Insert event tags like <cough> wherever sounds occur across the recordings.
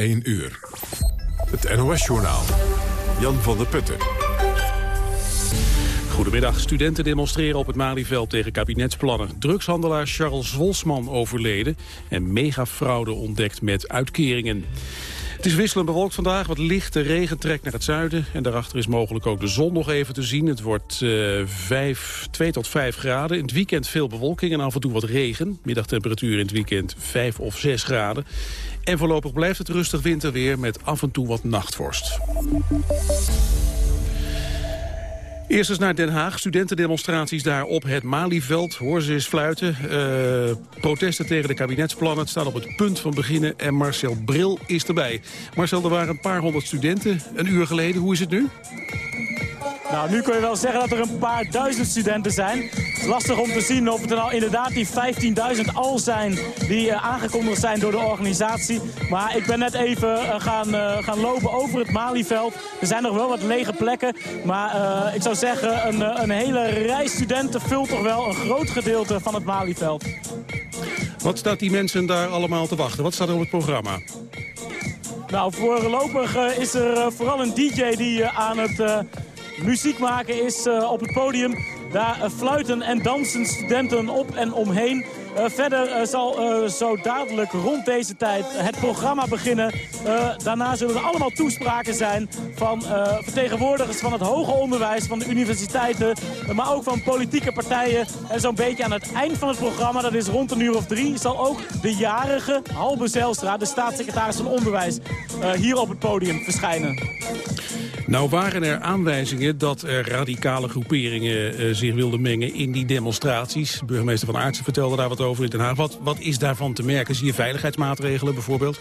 1 uur. Het NOS-journaal. Jan van der Putten. Goedemiddag. Studenten demonstreren op het Malieveld tegen kabinetsplannen. Drugshandelaar Charles Wolsman overleden en megafraude ontdekt met uitkeringen. Het is wisselend bewolkt vandaag. Wat lichte regen trekt naar het zuiden. En daarachter is mogelijk ook de zon nog even te zien. Het wordt uh, 5, 2 tot 5 graden. In het weekend veel bewolking en af en toe wat regen. Middagtemperatuur in het weekend 5 of 6 graden. En voorlopig blijft het rustig winterweer met af en toe wat nachtvorst. Eerst eens naar Den Haag. Studentendemonstraties daar op het Malieveld. Hoor ze eens fluiten. Uh, protesten tegen de kabinetsplannen. Het staat op het punt van beginnen. En Marcel Bril is erbij. Marcel, er waren een paar honderd studenten een uur geleden. Hoe is het nu? Nou, nu kun je wel zeggen dat er een paar duizend studenten zijn. Lastig om te zien of het er nou inderdaad die 15.000 al zijn die uh, aangekondigd zijn door de organisatie. Maar ik ben net even uh, gaan, uh, gaan lopen over het Malieveld. Er zijn nog wel wat lege plekken. Maar ik zou zeggen, een, een hele rij studenten vult toch wel een groot gedeelte van het Malieveld. Wat staat die mensen daar allemaal te wachten? Wat staat er op het programma? Nou, voorlopig is er vooral een DJ die aan het muziek maken is uh, op het podium. Daar uh, fluiten en dansen studenten op en omheen. Uh, verder zal zo dadelijk rond deze tijd het programma beginnen. daarna zullen er allemaal toespraken zijn van vertegenwoordigers van het hoger onderwijs, van de universiteiten, maar ook van politieke partijen. En zo'n beetje aan het eind van het programma, dat is rond een uur of drie, zal ook de jarige Halbe Zijlstra, de staatssecretaris van Onderwijs, hier op het podium verschijnen. Nou waren er aanwijzingen dat er radicale groeperingen zich wilden mengen in die demonstraties. Burgemeester Van Aartsen vertelde daar wat over Den Haag. Wat, wat is daarvan te merken? Zie je veiligheidsmaatregelen bijvoorbeeld?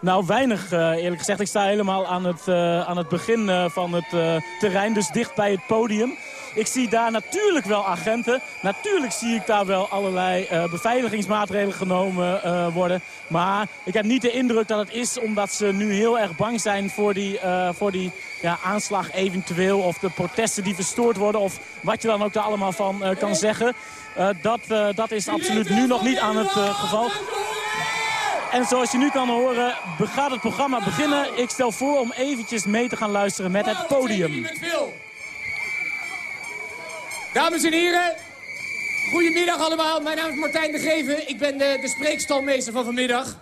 Nou, weinig uh, eerlijk gezegd. Ik sta helemaal aan het, uh, aan het begin van het terrein, dus dicht bij het podium. Ik zie daar natuurlijk wel agenten. Natuurlijk zie ik daar wel allerlei uh, beveiligingsmaatregelen genomen uh, worden. Maar ik heb niet de indruk dat het is omdat ze nu heel erg bang zijn voor die, uh, voor die ja, aanslag eventueel. Of de protesten die verstoord worden. Of wat je dan ook daar allemaal van kan zeggen. dat, dat is absoluut nu nog niet aan het geval. En zoals je nu kan horen, gaat het programma beginnen. Ik stel voor om eventjes mee te gaan luisteren met het podium. Dames en heren, goedemiddag allemaal. Mijn naam is Martijn de Geven. Ik ben de, de spreekstalmeester van vanmiddag.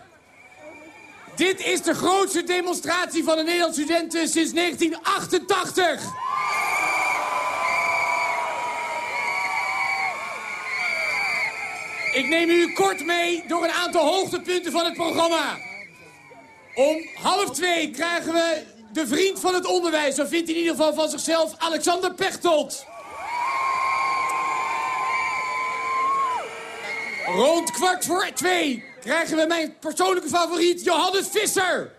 Dit is de grootste demonstratie van de Nederlandse studenten sinds 1988. Ik neem u kort mee door een aantal hoogtepunten van het programma. Om half twee krijgen we de vriend van het onderwijs. Zo vindt hij in ieder geval van zichzelf Alexander Pechtold. Rond kwart voor twee krijgen we mijn persoonlijke favoriet Johannes Visser.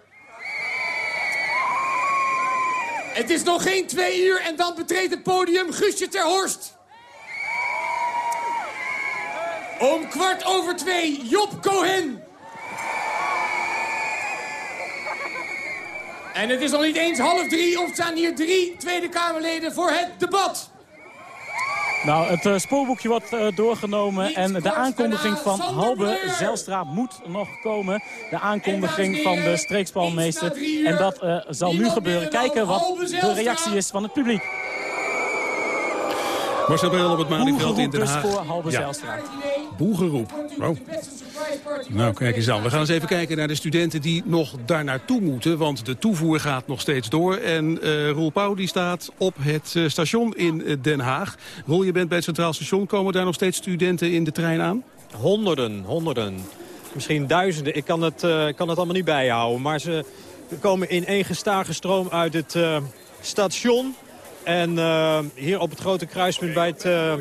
Het is nog geen twee uur en dan betreedt het podium Guusje ter Horst. Om kwart over twee Job Cohen. En het is nog niet eens half drie of staan hier drie Tweede Kamerleden voor het debat. Nou, het uh, spoorboekje wordt uh, doorgenomen en de aankondiging van Halbe Zelstra moet nog komen. De aankondiging van de streekspalmeester. En dat uh, zal nu gebeuren. Kijken wat de reactie is van het publiek. Marcel Bril op het Malieveld in Den dus Haag. voor Halbe ja. Zelstra. Boegeroep. Nou, kijk eens aan. We gaan eens even kijken naar de studenten die nog daar naartoe moeten. Want de toevoer gaat nog steeds door. En uh, Roel Pauw die staat op het uh, station in uh, Den Haag. Roel, je bent bij het Centraal Station. Komen daar nog steeds studenten in de trein aan? Honderden, honderden. Misschien duizenden. Ik kan het, kan het allemaal niet bijhouden. Maar ze komen in één gestage stroom uit het station. En uh, hier op het grote kruispunt bij het uh,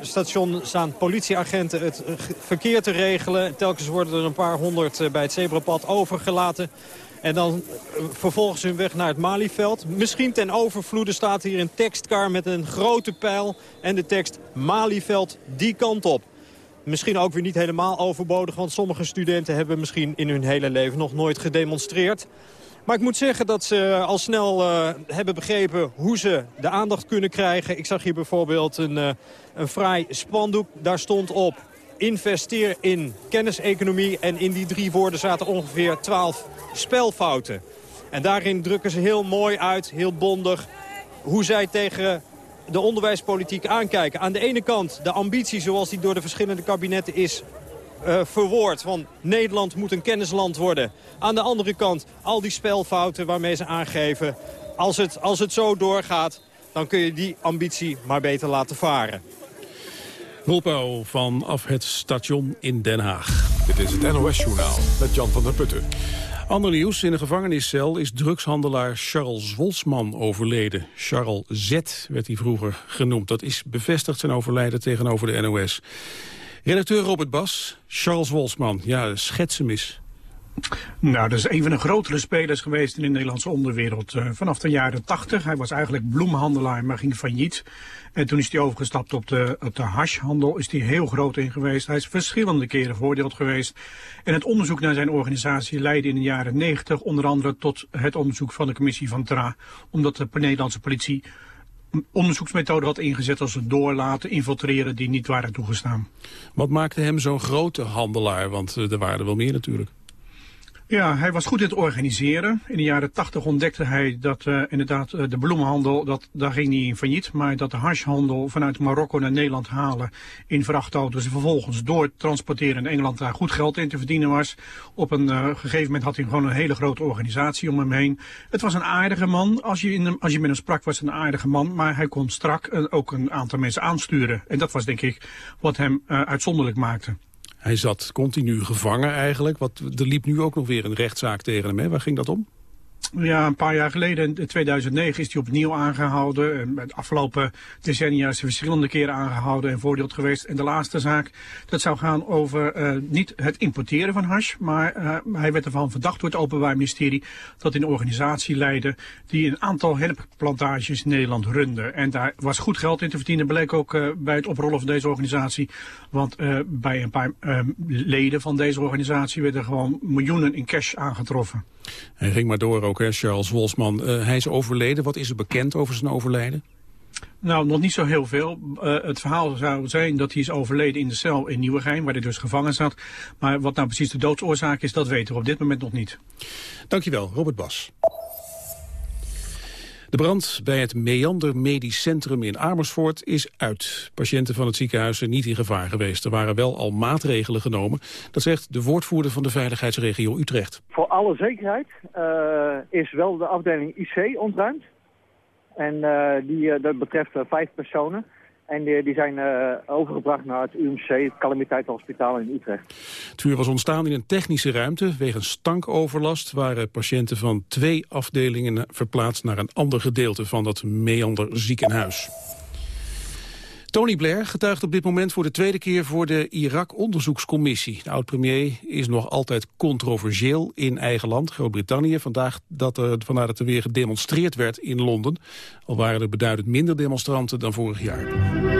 station staan politieagenten het verkeer te regelen. Telkens worden er een paar honderd bij het zebrapad overgelaten. En dan vervolgens hun weg naar het Malieveld. Misschien ten overvloede staat hier een tekstkar met een grote pijl. En de tekst Malieveld die kant op. Misschien ook weer niet helemaal overbodig, want sommige studenten hebben misschien in hun hele leven nog nooit gedemonstreerd. Maar ik moet zeggen dat ze al snel uh, hebben begrepen hoe ze de aandacht kunnen krijgen. Ik zag hier bijvoorbeeld een, uh, een fraai spandoek. Daar stond op investeer in kenniseconomie. En in die drie woorden zaten ongeveer twaalf spelfouten. En daarin drukken ze heel mooi uit, heel bondig, hoe zij tegen de onderwijspolitiek aankijken. Aan de ene kant de ambitie zoals die door de verschillende kabinetten is uh, verwoord. Van Nederland moet een kennisland worden. Aan de andere kant al die spelfouten waarmee ze aangeven... als het, als het zo doorgaat, dan kun je die ambitie maar beter laten varen. Roelpauw vanaf het station in Den Haag. Dit is het NOS-journaal met Jan van der Putten. Ander nieuws. In een gevangeniscel is drugshandelaar Charles Wolsman overleden. Charles Z werd hij vroeger genoemd. Dat is bevestigd zijn overlijden tegenover de NOS. Redacteur Robert Bas, Charles Wolsman. Ja, schets hem eens. Nou, dat is een van de grotere spelers geweest in de Nederlandse onderwereld. Uh, vanaf de jaren 80. Hij was eigenlijk bloemhandelaar, maar ging failliet. En toen is hij overgestapt op de, op de hashhandel. Is hij heel groot in geweest. Hij is verschillende keren voordeeld geweest. En het onderzoek naar zijn organisatie leidde in de jaren 90 onder andere tot het onderzoek van de commissie van TRA. Omdat de Nederlandse politie onderzoeksmethode had ingezet als het doorlaten, infiltreren die niet waren toegestaan. Wat maakte hem zo'n grote handelaar? Want eh, er waren wel meer natuurlijk. Ja, hij was goed in het organiseren. In de jaren tachtig ontdekte hij dat uh, inderdaad uh, de bloemenhandel, dat, daar ging niet in failliet. Maar dat de hashhandel vanuit Marokko naar Nederland halen in vrachtauto's en vervolgens doortransporteren in Engeland daar goed geld in te verdienen was. Op een uh, gegeven moment had hij gewoon een hele grote organisatie om hem heen. Het was een aardige man. Als je, in hem, als je met hem sprak was een aardige man. Maar hij kon strak ook een aantal mensen aansturen. En dat was denk ik wat hem uitzonderlijk maakte. Hij zat continu gevangen eigenlijk. Wat, er liep nu ook nog weer een rechtszaak tegen hem. Hè? Waar ging dat om? Ja, een paar jaar geleden, in 2009, is hij opnieuw aangehouden. En de afgelopen decennia is hij verschillende keren aangehouden en voordeeld geweest. En de laatste zaak, dat zou gaan over uh, niet het importeren van hash, maar uh, hij werd ervan verdacht door het Openbaar Ministerie dat hij een organisatie leidde die een aantal hennepplantages in Nederland runde. En daar was goed geld in te verdienen, bleek ook bij het oprollen van deze organisatie. Want bij een paar leden van deze organisatie werden gewoon miljoenen in cash aangetroffen. Hij ging maar door ook, hè, Charles Wolsman. Uh, hij is overleden. Wat is er bekend over zijn overlijden? Nou, nog niet zo heel veel. Uh, het verhaal zou zijn dat hij is overleden in de cel in Nieuwegein, waar hij dus gevangen zat. Maar wat nou precies de doodsoorzaak is, dat weten we op dit moment nog niet. Dankjewel, Robert Bas. De brand bij het Meander Medisch Centrum in Amersfoort is uit. Patiënten van het ziekenhuis zijn niet in gevaar geweest. Er waren wel al maatregelen genomen. Dat zegt de woordvoerder van de veiligheidsregio Utrecht. Voor alle zekerheid uh, is wel de afdeling IC ontruimd. En uh, die, uh, dat betreft vijf personen. En die, zijn uh, overgebracht naar het UMC, het Calamiteitenhospitaal in Utrecht. Het vuur was ontstaan in een technische ruimte. Wegens stankoverlast waren patiënten van twee afdelingen verplaatst naar een ander gedeelte van dat Meander ziekenhuis. Tony Blair getuigt op dit moment voor de tweede keer voor de Irak-onderzoekscommissie. De oud-premier is nog altijd controversieel in eigen land, Groot-Brittannië. Vandaag dat er, vandaar dat er weer gedemonstreerd werd in Londen. Al waren er beduidend minder demonstranten dan vorig jaar.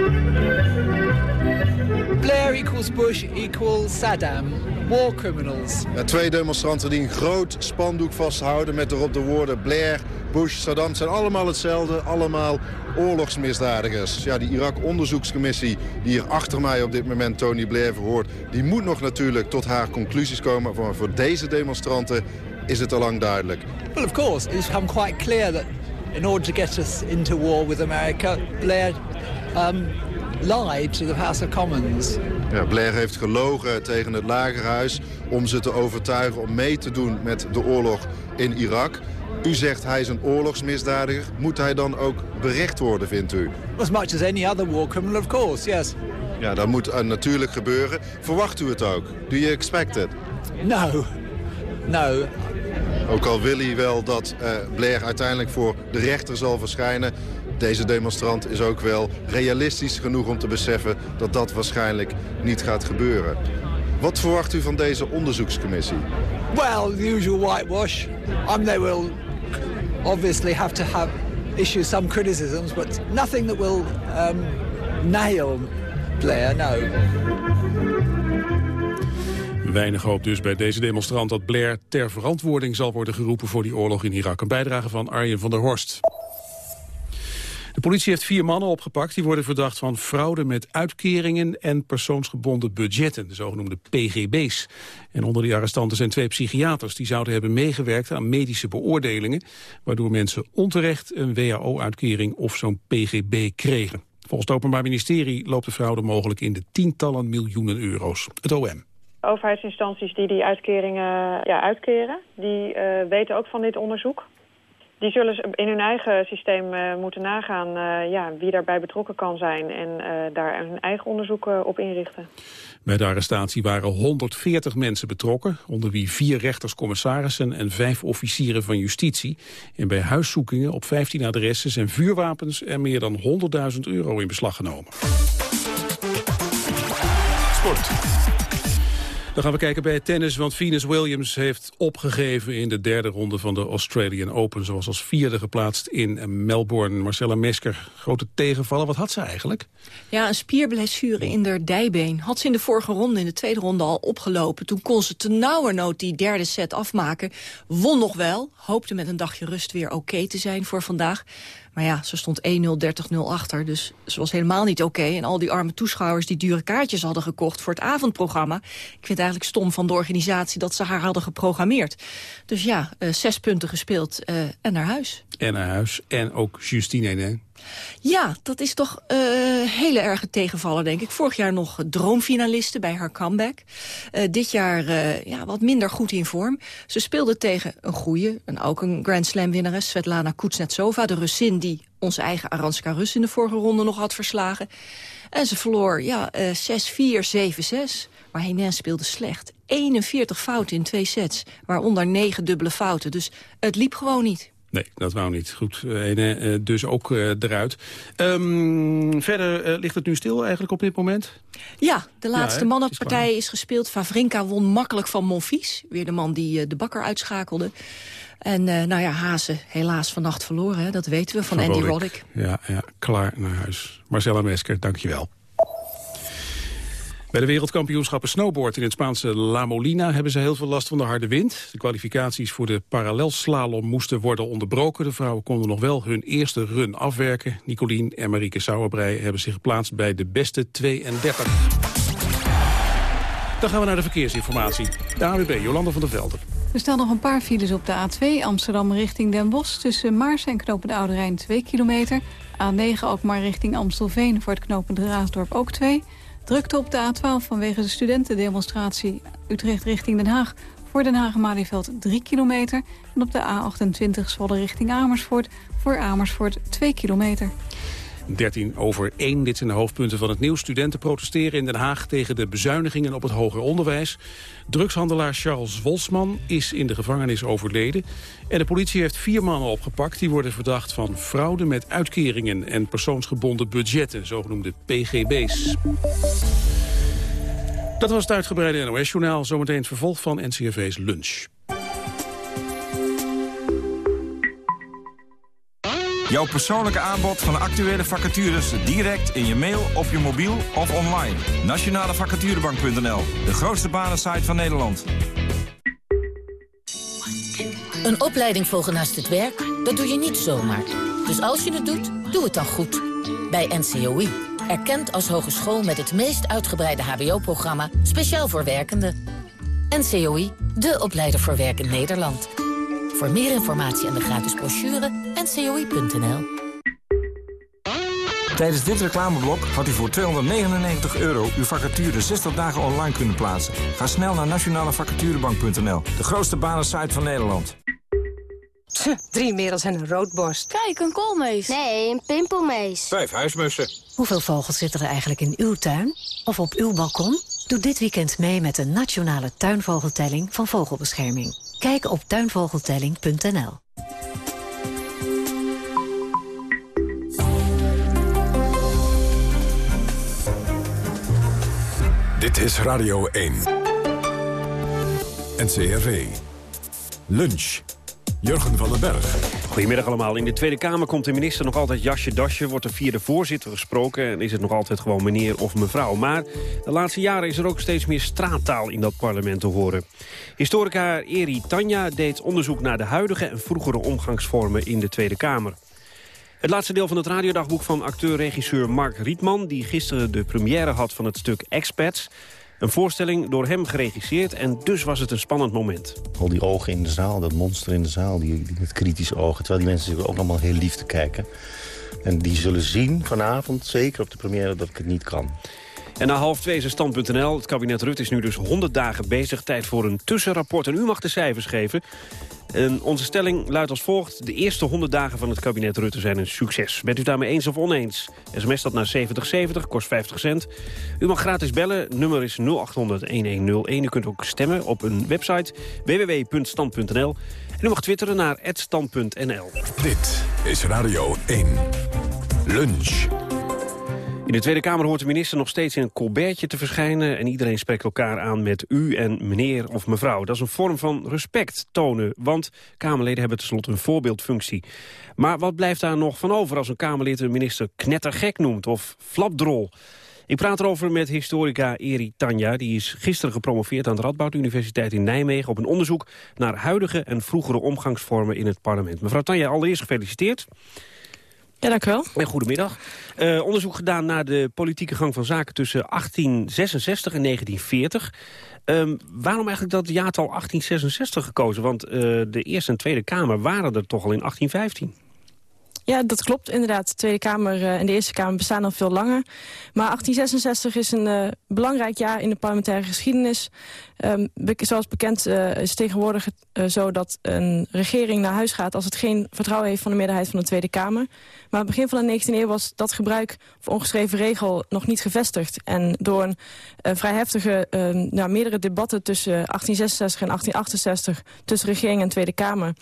Equals Bush equals Saddam. War criminals. Ja, twee demonstranten die een groot spandoek vasthouden met erop de woorden Blair, Bush, Saddam. Zijn allemaal hetzelfde, allemaal oorlogsmisdadigers. Ja, die Irak-onderzoekscommissie die hier achter mij op dit moment Tony Blair verhoort... die moet nog natuurlijk tot haar conclusies komen. Maar voor deze demonstranten is het al lang duidelijk. Well, of course, it's become quite clear that in order to get us into war with America, Blair um, lied to the House of Commons. Ja, Blair heeft gelogen tegen het lagerhuis om ze te overtuigen om mee te doen met de oorlog in Irak. U zegt hij is een oorlogsmisdadiger. Moet hij dan ook berecht worden, vindt u? As much as any other war criminal, of course, yes. Ja, dat moet uh, natuurlijk gebeuren. Verwacht u het ook? Do you expect it? No. No. Ook al wil hij wel dat uh, Blair uiteindelijk voor de rechter zal verschijnen... deze demonstrant is ook wel realistisch genoeg om te beseffen... dat dat waarschijnlijk niet gaat gebeuren. Wat verwacht u van deze onderzoekscommissie? Well, the usual whitewash. Um, they will obviously have to have issue some criticisms, but nothing that will um, nail Blair, no. Weinig hoop dus bij deze demonstrant dat Blair ter verantwoording zal worden geroepen voor die oorlog in Irak. Een bijdrage van Arjen van der Horst. De politie heeft vier mannen opgepakt. Die worden verdacht van fraude met uitkeringen en persoonsgebonden budgetten, de zogenoemde PGB's. En onder die arrestanten zijn twee psychiaters. Die zouden hebben meegewerkt aan medische beoordelingen, waardoor mensen onterecht een WHO-uitkering of zo'n PGB kregen. Volgens het Openbaar Ministerie loopt de fraude mogelijk in de tientallen miljoenen euro's. Het OM. Overheidsinstanties die die uitkeringen ja, uitkeren, die uh, weten ook van dit onderzoek. Die zullen in hun eigen systeem uh, moeten nagaan uh, ja, wie daarbij betrokken kan zijn... en uh, daar hun eigen onderzoek op inrichten. Bij de arrestatie waren 140 mensen betrokken... onder wie vier rechters, commissarissen en vijf officieren van justitie. En bij huiszoekingen op 15 adressen zijn vuurwapens... en meer dan 100.000 euro in beslag genomen. Sport. Dan gaan we kijken bij tennis, want Venus Williams heeft opgegeven in de derde ronde van de Australian Open. Zoals als vierde geplaatst in Melbourne. Marcella Mesker, grote tegenvallen. Wat had ze eigenlijk? Ja, een spierblessure in de dijbeen. Had ze in de vorige ronde, in de tweede ronde al opgelopen. Toen kon ze te nauwernood die derde set afmaken. Won nog wel, hoopte met een dagje rust weer oké te zijn voor vandaag. Maar ja, ze stond 1-0, 30-0 achter, dus ze was helemaal niet oké. En al die arme toeschouwers die dure kaartjes hadden gekocht voor het avondprogramma... ik vind het eigenlijk stom van de organisatie dat ze haar hadden geprogrammeerd. Dus ja, uh, zes punten gespeeld uh, en naar huis. En naar huis. En ook Justine. Ja, dat is toch uh, hele erge tegenvallen, denk ik. Vorig jaar nog droomfinaliste bij haar comeback. Uh, dit jaar uh, ja, wat minder goed in vorm. Ze speelde tegen een goeie, een, ook een Grand Slam winnares... Svetlana Kuznetsova, de Russin die onze eigen Aranska Rus... in de vorige ronde nog had verslagen. En ze verloor ja, 6-4, 7-6. Maar Henin speelde slecht. 41 fouten in twee sets, waaronder 9 dubbele fouten. Dus het liep gewoon niet. Nee, dat wou niet. Goed, uh, dus ook uh, eruit. Um, verder ligt het nu stil eigenlijk op dit moment? Ja, de laatste ja, mannenpartij is, is, gespeeld. Favrinka won makkelijk van Monfils. Weer de man die de bakker uitschakelde. En nou ja, Hazen helaas vannacht verloren, hè? dat weten we van Andy Roddick. Ja, ja, klaar naar huis. Marcella Mesker, dankjewel. Bij de wereldkampioenschappen snowboard in het Spaanse La Molina hebben ze heel veel last van de harde wind. De kwalificaties voor de parallelslalom moesten worden onderbroken. De vrouwen konden nog wel hun eerste run afwerken. Nicolien en Marieke Sauerbrei hebben zich geplaatst bij de beste 32. Dan gaan we naar de verkeersinformatie. De AWB, Jolanda van der Velden. Er staan nog een paar files op de A2 Amsterdam richting Den Bosch... tussen Maars en Knopen de Oude Rijn 2 kilometer. A9 ook maar richting Amstelveen voor het knopende Raasdorp ook 2... Drukte op de A12 vanwege de studentendemonstratie Utrecht richting Den Haag. Voor Den Haag-Malieveld 3 kilometer. En op de A28 Zwolle richting Amersfoort. Voor Amersfoort 2 kilometer. 13 over 1. Dit zijn de hoofdpunten van het nieuws. Studenten protesteren in Den Haag tegen de bezuinigingen op het hoger onderwijs. Drugshandelaar Charles Wolsman is in de gevangenis overleden. En de politie heeft vier mannen opgepakt. Die worden verdacht van fraude met uitkeringen en persoonsgebonden budgetten, zogenoemde PGB's. Dat was het uitgebreide NOS-journaal. Zometeen het vervolg van NCRV's Lunch. Jouw persoonlijke aanbod van actuele vacatures direct in je mail, op je mobiel of online. Nationalevacaturebank.nl, de grootste banensite van Nederland. Een opleiding volgen naast het werk, dat doe je niet zomaar. Dus als je het doet, doe het dan goed. Bij NCOI, erkend als hogeschool met het meest uitgebreide hbo-programma... speciaal voor werkenden. NCOI, de opleider voor werk in Nederland. Voor meer informatie en de gratis brochure, ncoi.nl. Tijdens dit reclameblok had u voor 299 euro uw vacature 60 dagen online kunnen plaatsen. Ga snel naar nationalevacaturebank.nl, de grootste banensite van Nederland. drie merels en een roodborst. Kijk, een koolmees. Nee, een pimpelmees. Vijf huismussen. Hoeveel vogels zitten er eigenlijk in uw tuin? Of op uw balkon? Doe dit weekend mee met de nationale tuinvogeltelling van Vogelbescherming. Kijk op tuinvogeltelling.nl. Dit is Radio 1. NCRV. Lunch. Jurgen van den Berg. Goedemiddag allemaal. In de Tweede Kamer komt de minister nog altijd jasje dasje. Wordt er via de voorzitter gesproken en is het nog altijd gewoon meneer of mevrouw. Maar de laatste jaren is er ook steeds meer straattaal in dat parlement te horen. Historica Eri Tanja deed onderzoek naar de huidige en vroegere omgangsvormen in de Tweede Kamer. Het laatste deel van het radiodagboek van acteur-regisseur Mark Rietman... die gisteren de première had van het stuk Expats. Een voorstelling door hem geregisseerd en dus was het een spannend moment. Al die ogen in de zaal, dat monster in de zaal, die, die met kritische ogen... terwijl die mensen zich ook allemaal heel lief te kijken. En die zullen zien vanavond, zeker op de première, dat ik het niet kan. En na half twee is stand.nl. Het kabinet Rutte is nu dus 100 dagen bezig. Tijd voor een tussenrapport. En u mag de cijfers geven. En onze stelling luidt als volgt. De eerste 100 dagen van het kabinet Rutte zijn een succes. Bent u daarmee eens of oneens? SMS dat naar 7070, kost 50 cent. U mag gratis bellen. Nummer is 0800-1101. U kunt ook stemmen op een website www.stand.nl. En u mag twitteren naar @stand.nl. Dit is Radio 1. Lunch. In de Tweede Kamer hoort de minister nog steeds in een colbertje te verschijnen... en iedereen spreekt elkaar aan met u en meneer of mevrouw. Dat is een vorm van respect tonen, want Kamerleden hebben tenslotte een voorbeeldfunctie. Maar wat blijft daar nog van over als een Kamerlid een minister knettergek noemt of flapdrol? Ik praat erover met historica Eri Tanja. Die is gisteren gepromoveerd aan de Radboud Universiteit in Nijmegen... op een onderzoek naar huidige en vroegere omgangsvormen in het parlement. Mevrouw Tanja, allereerst gefeliciteerd. Ja, dank u wel. En goedemiddag. Uh, onderzoek gedaan naar de politieke gang van zaken tussen 1866 en 1940. Um, waarom eigenlijk dat jaartal 1866 gekozen? Want uh, de Eerste en Tweede Kamer waren er toch al in 1815. Ja, dat klopt inderdaad. De Tweede Kamer uh, en de Eerste Kamer bestaan al veel langer. Maar 1866 is een uh, belangrijk jaar in de parlementaire geschiedenis. Um, be zoals bekend uh, is tegenwoordig zo dat een regering naar huis gaat... als het geen vertrouwen heeft van de meerderheid van de Tweede Kamer. Maar aan het begin van de 19e eeuw was dat gebruik voor ongeschreven regel nog niet gevestigd. En door een vrij heftige, nou, meerdere debatten tussen 1866 en 1868... tussen regering en Tweede Kamer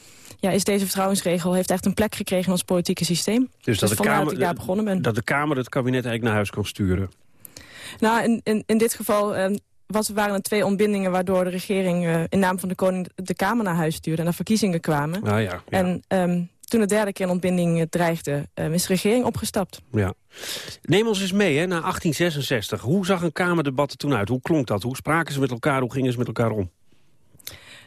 ja, is deze vertrouwensregel heeft echt een plek gekregen in ons politieke systeem. Dus, dat, dus de Kamer, dat ik daar begonnen ben. Dat de Kamer het kabinet eigenlijk naar huis kan sturen? Nou, in, in, in dit geval uh, was, waren er twee ontbindingen... waardoor de regering uh, in naam van de koning de Kamer naar huis stuurde... en er verkiezingen kwamen. Ah, ja, ja. En um, toen de derde keer een ontbinding dreigde, um, is de regering opgestapt. Ja. Neem ons eens mee, hè, naar 1866. Hoe zag een Kamerdebat er toen uit? Hoe klonk dat? Hoe spraken ze met elkaar? Hoe gingen ze met elkaar om?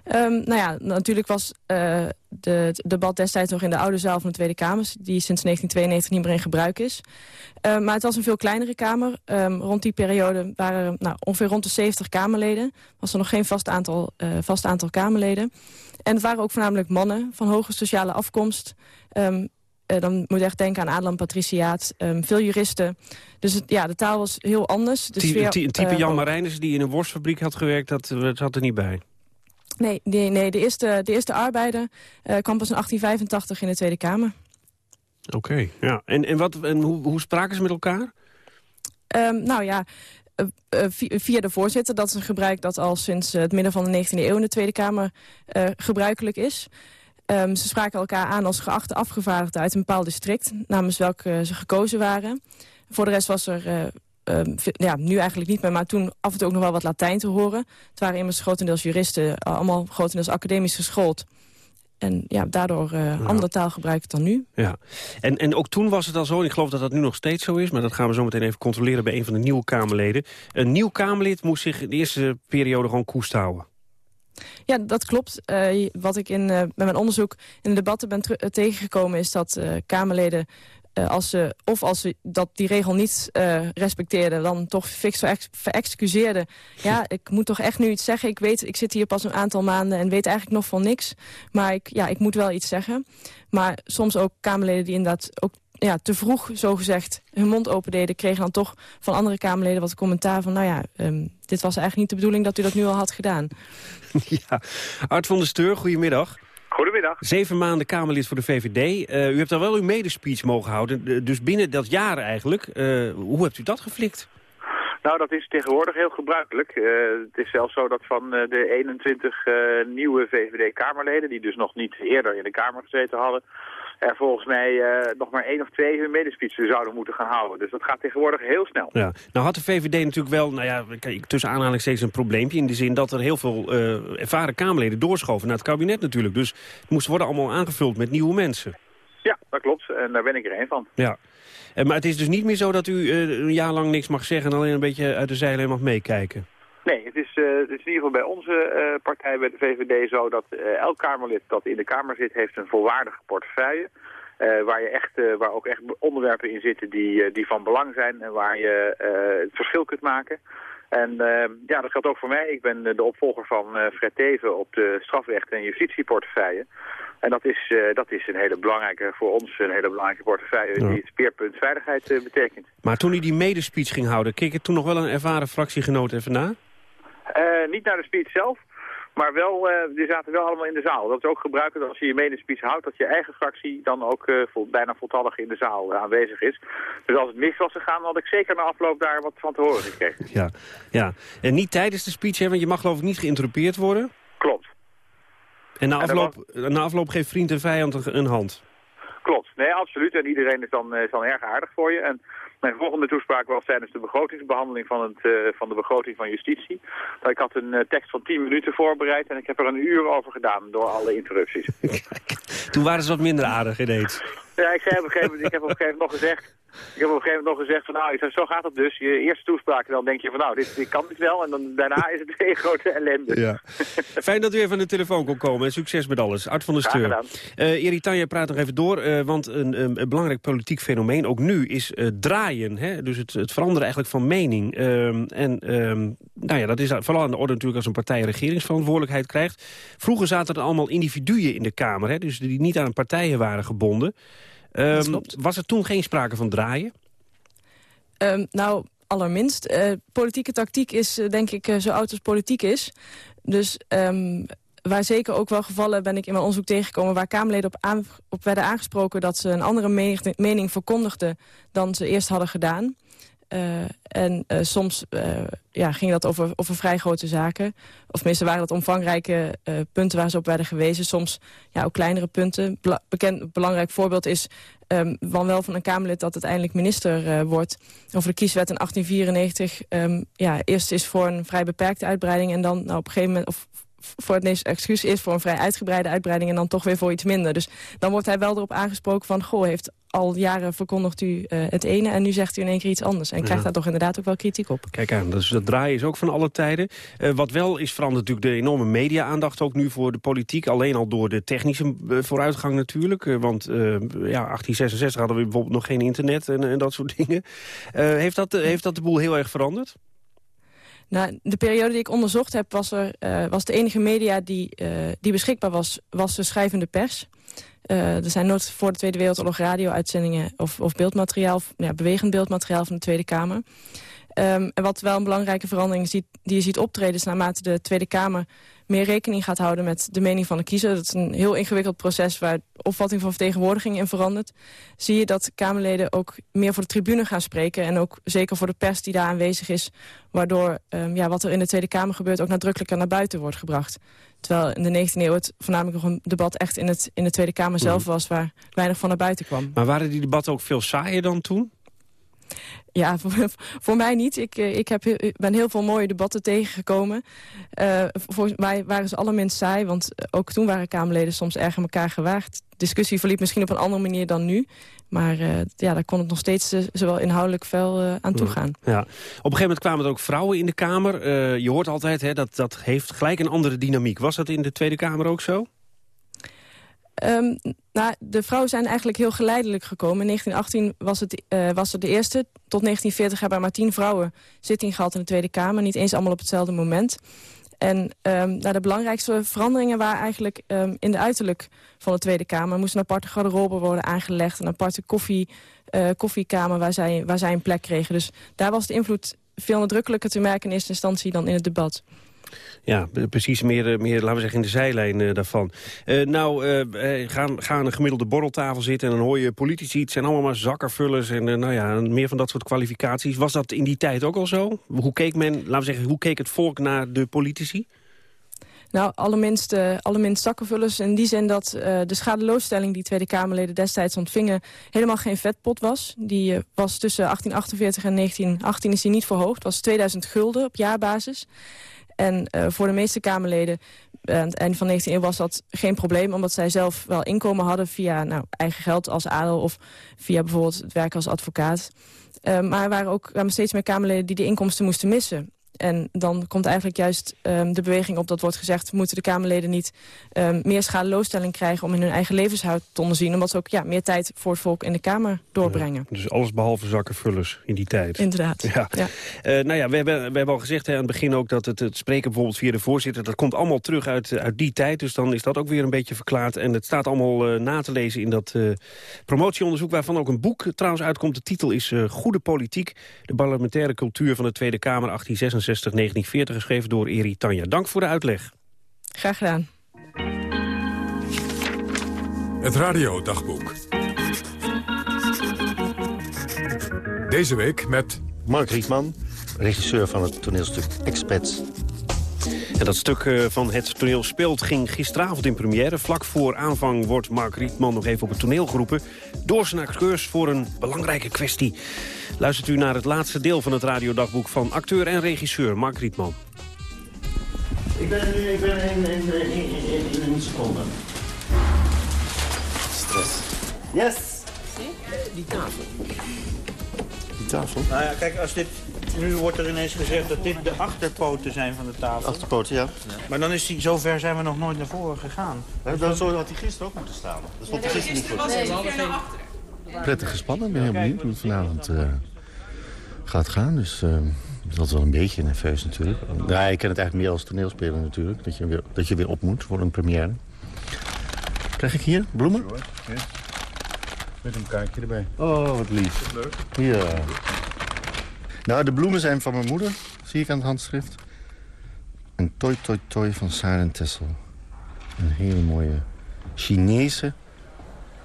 Um, nou ja, natuurlijk was uh, de, het debat destijds nog in de oude zaal van de Tweede Kamer... die sinds 1992 niet meer in gebruik is. Uh, maar het was een veel kleinere Kamer. Um, rond die periode waren er nou, ongeveer rond de 70 Kamerleden. Was er nog geen vast aantal, uh, vast aantal Kamerleden. En het waren ook voornamelijk mannen van hoge sociale afkomst... Um, uh, dan moet je echt denken aan Adlam Patriciaat. Um, veel juristen. Dus het, ja, de taal was heel anders. De Ty sfeer, een type Jan Marijnissen die in een worstfabriek had gewerkt... dat, dat zat er niet bij. Nee, nee, nee de, eerste, de eerste arbeider uh, kwam pas in 1885 in de Tweede Kamer. Oké, okay, ja. En, en, wat, en hoe, hoe spraken ze met elkaar? Um, nou ja, uh, uh, via de voorzitter. Dat is een gebruik dat al sinds het midden van de 19e eeuw in de Tweede Kamer gebruikelijk is. Um, ze spraken elkaar aan als geachte afgevaardigden uit een bepaald district... namens welke ze gekozen waren. Voor de rest was er Um, ja, nu eigenlijk niet meer, maar toen af en toe ook nog wel wat Latijn te horen. Het waren immers grotendeels juristen, allemaal grotendeels academisch geschoold. En ja, daardoor uh, ja. andere taalgebruik dan nu. Ja, en, en ook toen was het al zo, en ik geloof dat dat nu nog steeds zo is... maar dat gaan we zo meteen even controleren bij een van de nieuwe Kamerleden. Een nieuw Kamerlid moest zich in de eerste periode gewoon koest houden. Ja, dat klopt. Uh, wat ik in, uh, bij mijn onderzoek in de debatten ben tegengekomen... is dat Kamerleden uh, als ze, of als ze dat die regel niet uh, respecteerden, dan toch fix verexcuseerden. Ja, <laughs> ik moet toch echt nu iets zeggen. Ik weet, ik zit hier pas een aantal maanden en weet eigenlijk nog van niks. Maar ik, ja, ik moet wel iets zeggen. Maar soms ook Kamerleden die inderdaad ook ja, te vroeg, zogezegd, hun mond open deden... kregen dan toch van andere Kamerleden wat commentaar van... nou ja, um, dit was eigenlijk niet de bedoeling dat u dat nu al had gedaan. <laughs> Ja, Art van der Steur, goedemiddag. Goedemiddag. Zeven maanden Kamerlid voor de VVD. Uh, u hebt daar wel uw medespeech mogen houden. Dus binnen dat jaar eigenlijk. Uh, hoe hebt u dat geflikt? Nou, dat is tegenwoordig heel gebruikelijk. Uh, het is zelfs zo dat van de 21 nieuwe VVD-Kamerleden... die dus nog niet eerder in de Kamer gezeten hadden er volgens mij uh, nog maar één of twee hun medespeechen zouden moeten gaan houden. Dus dat gaat tegenwoordig heel snel. Ja. Nou had de VVD natuurlijk wel, nou ja, tussen aanhalingstekens een probleempje... in de zin dat er heel veel uh, ervaren Kamerleden doorschoven naar het kabinet natuurlijk. Dus het moest worden allemaal aangevuld met nieuwe mensen. Ja, dat klopt. En daar ben ik er één van. Ja. Maar het is dus niet meer zo dat u uh, een jaar lang niks mag zeggen... en alleen een beetje uit de zeilen mag meekijken? Nee, het is, uh, het is in ieder geval bij onze uh, partij, bij de VVD, zo dat uh, elk Kamerlid dat in de Kamer zit, heeft een volwaardige portefeuille. eh, waar, je echt, eh, waar ook echt onderwerpen in zitten die, eh, die van belang zijn en waar je het verschil kunt maken. En ja, dat geldt ook voor mij. Ik ben de opvolger van Fred Teven op de strafrecht- en justitieportefeuille. En dat is, dat is een hele belangrijke, voor ons een hele belangrijke portefeuille die het speerpunt veiligheid betekent. Maar toen hij die medespeech ging houden, keek er toen nog wel een ervaren fractiegenoot even na? Niet naar de speech zelf, maar wel, uh, die zaten wel allemaal in de zaal. Dat is ook gebruikelijk als je je medespeech houdt, dat je eigen fractie dan ook vol, bijna voltallig in de zaal aanwezig is. Dus als het mis was gegaan, had ik zeker na afloop daar wat van te horen gekregen. Ja, ja. en niet tijdens de speech, hè, want je mag geloof ik niet geïnterrupeerd worden? Klopt. En na afloop, was... na afloop geeft vriend en vijand een hand? Klopt, nee, absoluut. En iedereen is dan, is dan erg aardig voor je. En mijn volgende toespraak was tijdens de begrotingsbehandeling van, het, uh, van de begroting van justitie. Dat ik had een uh, tekst van 10 minuten voorbereid en ik heb er een uur over gedaan door alle interrupties. <laughs> Toen waren ze wat minder aardig ineens. Ja, ik, zei op een gegeven moment, ik heb op een gegeven moment nog gezegd... Ik heb op een gegeven moment nog gezegd van nou, zo gaat het dus. Je eerste toespraak, dan denk je van nou, dit, dit kan dit wel. En dan, daarna is het <laughs> een grote ellende. Ja. <laughs> Fijn dat u even van de telefoon kon komen. En succes met alles. Art van de Steur. Uh, Eritanja praat nog even door. Uh, want een, een, een, belangrijk politiek fenomeen, ook nu, is uh, draaien. Hè? Dus het, het veranderen eigenlijk van mening. Uh, en um, nou ja, dat is vooral aan de orde natuurlijk als een partij regeringsverantwoordelijkheid krijgt. Vroeger zaten er allemaal individuen in de Kamer. Hè? Dus die niet aan partijen waren gebonden. Um, was er toen geen sprake van draaien? Um, nou, allerminst. Uh, politieke tactiek is uh, denk ik uh, zo oud als politiek is. Dus um, waar zeker ook wel gevallen ben ik in mijn onderzoek tegengekomen... waar Kamerleden op, op werden aangesproken dat ze een andere mening, mening verkondigden... dan ze eerst hadden gedaan. Uh, en uh, soms uh, ja, ging dat over, vrij grote zaken. Of tenminste waren dat omvangrijke punten waar ze op werden gewezen. Soms ja, ook kleinere punten. Bela bekend, belangrijk voorbeeld is um, van wel van een Kamerlid dat uiteindelijk minister wordt. Over de kieswet in 1894. Um, ja, eerst is voor een vrij beperkte uitbreiding en dan nou, op een gegeven moment... Of, voor het nee, excuus is voor een vrij uitgebreide uitbreiding... en dan toch weer voor iets minder. Dus dan wordt hij wel erop aangesproken van... goh, heeft al jaren verkondigt u uh, het ene en nu zegt u in één keer iets anders. En krijgt daar toch inderdaad ook wel kritiek op. Kijk aan, dus dat draaien is ook van alle tijden. Uh, wat wel is veranderd natuurlijk de enorme media-aandacht ook nu voor de politiek. Alleen al door de technische uh, vooruitgang natuurlijk. want ja, 1866 hadden we bijvoorbeeld nog geen internet en, en dat soort dingen. heeft, dat, heeft dat de boel heel erg veranderd? Nou, de periode die ik onderzocht heb, was, er, uh, was de enige media die, uh, die beschikbaar was, was de schrijvende pers. Uh, er zijn nooit voor de Tweede Wereldoorlog radio-uitzendingen of, of beeldmateriaal, ja, bewegend beeldmateriaal van de Tweede Kamer. Um, en wat wel een belangrijke verandering ziet, die je ziet optreden... is naarmate de Tweede Kamer meer rekening gaat houden met de mening van de kiezer. Dat is een heel ingewikkeld proces waar de opvatting van vertegenwoordiging in verandert. Zie je dat Kamerleden ook meer voor de tribune gaan spreken... en ook zeker voor de pers die daar aanwezig is... waardoor um, ja, wat er in de Tweede Kamer gebeurt ook nadrukkelijker naar buiten wordt gebracht. Terwijl in de 19e eeuw het voornamelijk nog een debat echt in, het, in de Tweede Kamer zelf was... waar weinig van naar buiten kwam. Maar waren die debatten ook veel saaier dan toen? Ja, <laughs> voor, voor, mij niet. Ik, ik heb, ben heel veel mooie debatten tegengekomen. Uh, volgens mij waren ze allerminst saai, want ook toen waren Kamerleden soms erg aan elkaar gewaagd. De discussie verliep misschien op een andere manier dan nu. Maar uh, ja, daar kon het nog steeds uh, zowel inhoudelijk fel aan toe gaan. Ja. Op een gegeven moment kwamen er ook vrouwen in de Kamer. je hoort altijd, hè, dat, dat heeft gelijk een andere dynamiek. Was dat in de Tweede Kamer ook zo? Um, nou, de vrouwen zijn eigenlijk heel geleidelijk gekomen. In 1918 was het, uh, was het de eerste. Tot 1940 hebben er maar tien vrouwen zitting gehad in de Tweede Kamer. Niet eens allemaal op hetzelfde moment. En um, nou, de belangrijkste veranderingen waren eigenlijk um, in de uiterlijk van de Tweede Kamer. Er moest een aparte garderobe worden aangelegd. Een aparte koffie, uh, koffiekamer waar zij, waar zij een plek kregen. Dus daar was de invloed veel nadrukkelijker te merken in eerste instantie dan in het debat. Ja, precies meer, meer, laten we zeggen, in de zijlijn uh, daarvan. Uh, nou, uh, ga, ga aan een gemiddelde borreltafel zitten... en dan hoor je politici, het zijn allemaal maar zakkervullers... en nou ja, meer van dat soort kwalificaties. Was dat in die tijd ook al zo? Hoe keek men, laten we zeggen, hoe keek het volk naar de politici? Nou, allerminst, uh, zakkenvullers in die zin dat uh, de schadeloosstelling die Tweede Kamerleden destijds ontvingen helemaal geen vetpot was. Die was tussen 1848 en 1918 is die niet verhoogd. was 2000 gulden op jaarbasis. En uh, voor de meeste Kamerleden aan het einde van de 19e eeuw was dat geen probleem... omdat zij zelf wel inkomen hadden via nou, eigen geld als adel... of via bijvoorbeeld het werk als advocaat. Uh, maar er waren ook er steeds meer Kamerleden die die inkomsten moesten missen. En dan komt eigenlijk juist um, de beweging op dat wordt gezegd... moeten de Kamerleden niet um, meer schadeloosstelling krijgen... om in hun eigen levenshoud te onderzien. Omdat ze ook ja, meer tijd voor het volk in de Kamer doorbrengen. Ja, dus alles behalve zakkenvullers in die tijd. Inderdaad. Ja. ja. Uh, nou ja, we hebben, we hebben al gezegd hè, aan het begin ook... dat het, het spreken bijvoorbeeld via de voorzitter... dat komt allemaal terug uit, uit die tijd. Dus dan is dat ook weer een beetje verklaard. En het staat allemaal uh, na te lezen in dat uh, promotieonderzoek... waarvan ook een boek trouwens uitkomt. De titel is Goede Politiek. De parlementaire cultuur van de Tweede Kamer 1866-1940... geschreven door Eri Tanja. Dank voor de uitleg. Graag gedaan. Het radiodagboek. Deze week met... Mark Rietman, regisseur van het toneelstuk Expats. En dat stuk uh, van het toneel speelt ging gisteravond in première. Vlak voor aanvang wordt Mark Rietman nog even op het toneel geroepen... door zijn acteurs voor een belangrijke kwestie. Luistert u naar het laatste deel van het radiodagboek van acteur en regisseur Mark Rietman. Ik ben nu ik ben in, in, in, in, in een seconde. Stress. Yes! Die tafel. Tafel? Nou ja, kijk, als dit... Nu wordt er ineens gezegd dat dit de achterpoten zijn van de tafel. Achterpoten, ja. Maar dan is die, zover zijn we nog nooit naar voren gegaan. Ja, dan zo had hij gisteren ook moeten staan. Dat stond hij gisteren niet voor. Nee, Prettig gespannen. Ik ben heel benieuwd hoe het vanavond uh, gaat gaan. Dus uh, dat is wel een beetje nerveus natuurlijk. Ja, ik ken het eigenlijk meer als toneelspeler natuurlijk. Dat je weer, dat je weer op moet voor een première. Krijg ik hier bloemen? Ja. Met een kaartje erbij. Oh, wat lief. Leuk. Ja. Nou, de bloemen zijn van mijn moeder, zie ik aan het handschrift. Een toi toi toi van Saren Tessel. Een hele mooie Chinese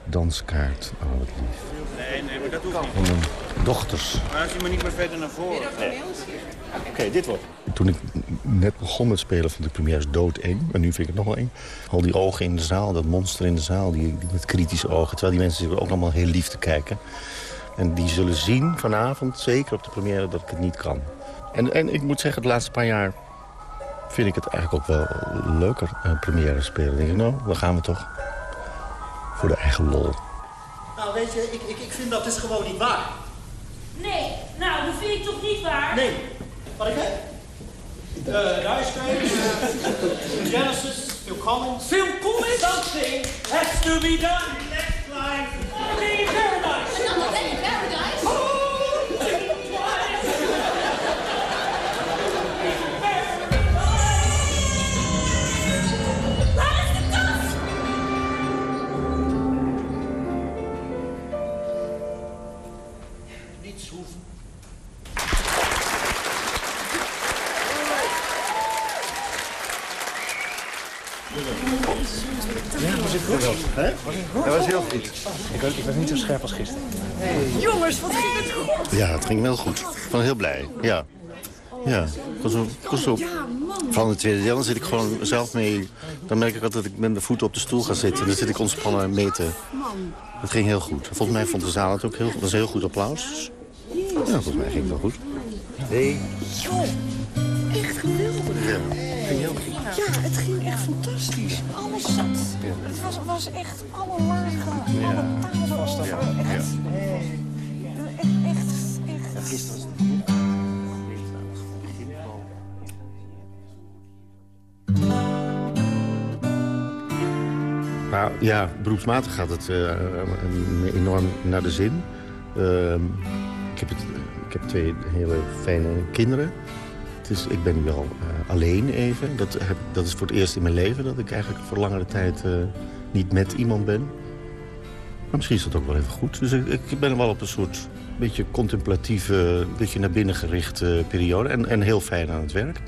danskaart. Oh, wat lief. Nee, nee, maar dat hoeft niet. Van mijn dochters. Maar als je maar niet meer verder naar voren. Nee. Oké, okay, dit wordt. Toen ik net begon met spelen vond ik premières doodeng. En nu vind ik het nog wel eng. Al die ogen in de zaal, dat monster in de zaal, die, die met kritische ogen. Terwijl die mensen ook allemaal heel lief te kijken. En die zullen zien vanavond, zeker op de première, dat ik het niet kan. En, en ik moet zeggen, de laatste paar jaar vind ik het eigenlijk ook wel leuker, uh, première spelen. Dan denk ik, nou, dan gaan we toch voor de eigen lol. Nou, weet je, ik, ik, ik vind dat dus gewoon niet waar. Nee, nou, dat vind ik toch niet waar? Nee. Wat ik heb? Uh, Rice Genesis, Phil Collins. Phil Collins? Something has to be done. Next line. Okay, in paradise. Ja, was? Hè? Dat was heel goed. Ik was, ik was niet zo scherp als gisteren. Jongens, wat ging het goed? Ja, het ging wel goed. Ik ben heel blij. Ja. Ja, was op. Van het tweede deel dan zit ik gewoon zelf mee. Dan merk ik altijd dat ik met mijn voeten op de stoel ga zitten. Dan zit ik ontspannen mee te... Het ging heel goed. Volgens mij vond de zaal het ook heel goed. Het was een heel goed applaus. Ja, volgens mij ging het wel goed. Nee. Joh, echt geweldig. Ja, ging heel goed. Ja, het ging echt fantastisch. Alles zat. Het was, was echt alle lagen, Ja. alle over. Ja, Echt, echt, echt, echt. Gisteren was het Nou ja, beroepsmatig gaat het uh, enorm naar de zin. Uh, ik, heb het, ik heb twee hele fijne kinderen. Is, ik ben nu wel uh, alleen even. Dat, heb, dat is voor het eerst in mijn leven dat ik eigenlijk voor langere tijd uh, niet met iemand ben. Maar misschien is dat ook wel even goed. Dus ik, ik ben wel op een soort beetje contemplatieve, beetje naar binnen gerichte periode. En, en heel fijn aan het werk.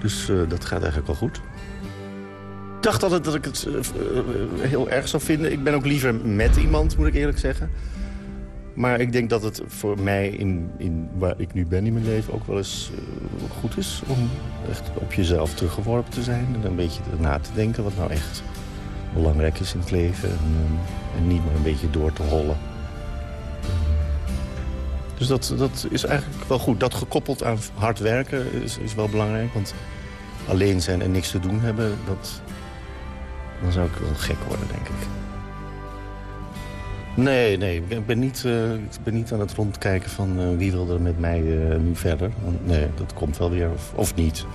Dus uh, dat gaat eigenlijk wel goed. Ik dacht altijd dat ik het heel erg zou vinden. Ik ben ook liever met iemand, moet ik eerlijk zeggen. Maar ik denk dat het voor mij, in, in waar ik nu ben in mijn leven... ook wel eens uh, goed is om echt op jezelf teruggeworpen te zijn. En een beetje na te denken wat nou echt belangrijk is in het leven. En, en niet maar een beetje door te hollen. Dus dat, dat is eigenlijk wel goed. Dat gekoppeld aan hard werken is, is wel belangrijk. Want alleen zijn en niks te doen hebben, dat, dan zou ik wel gek worden, denk ik. Nee, nee. Ik ben niet, uh, ik ben niet aan het rondkijken van uh, wie wil er met mij uh, nu verder. Nee, dat komt wel weer. Of, of niet.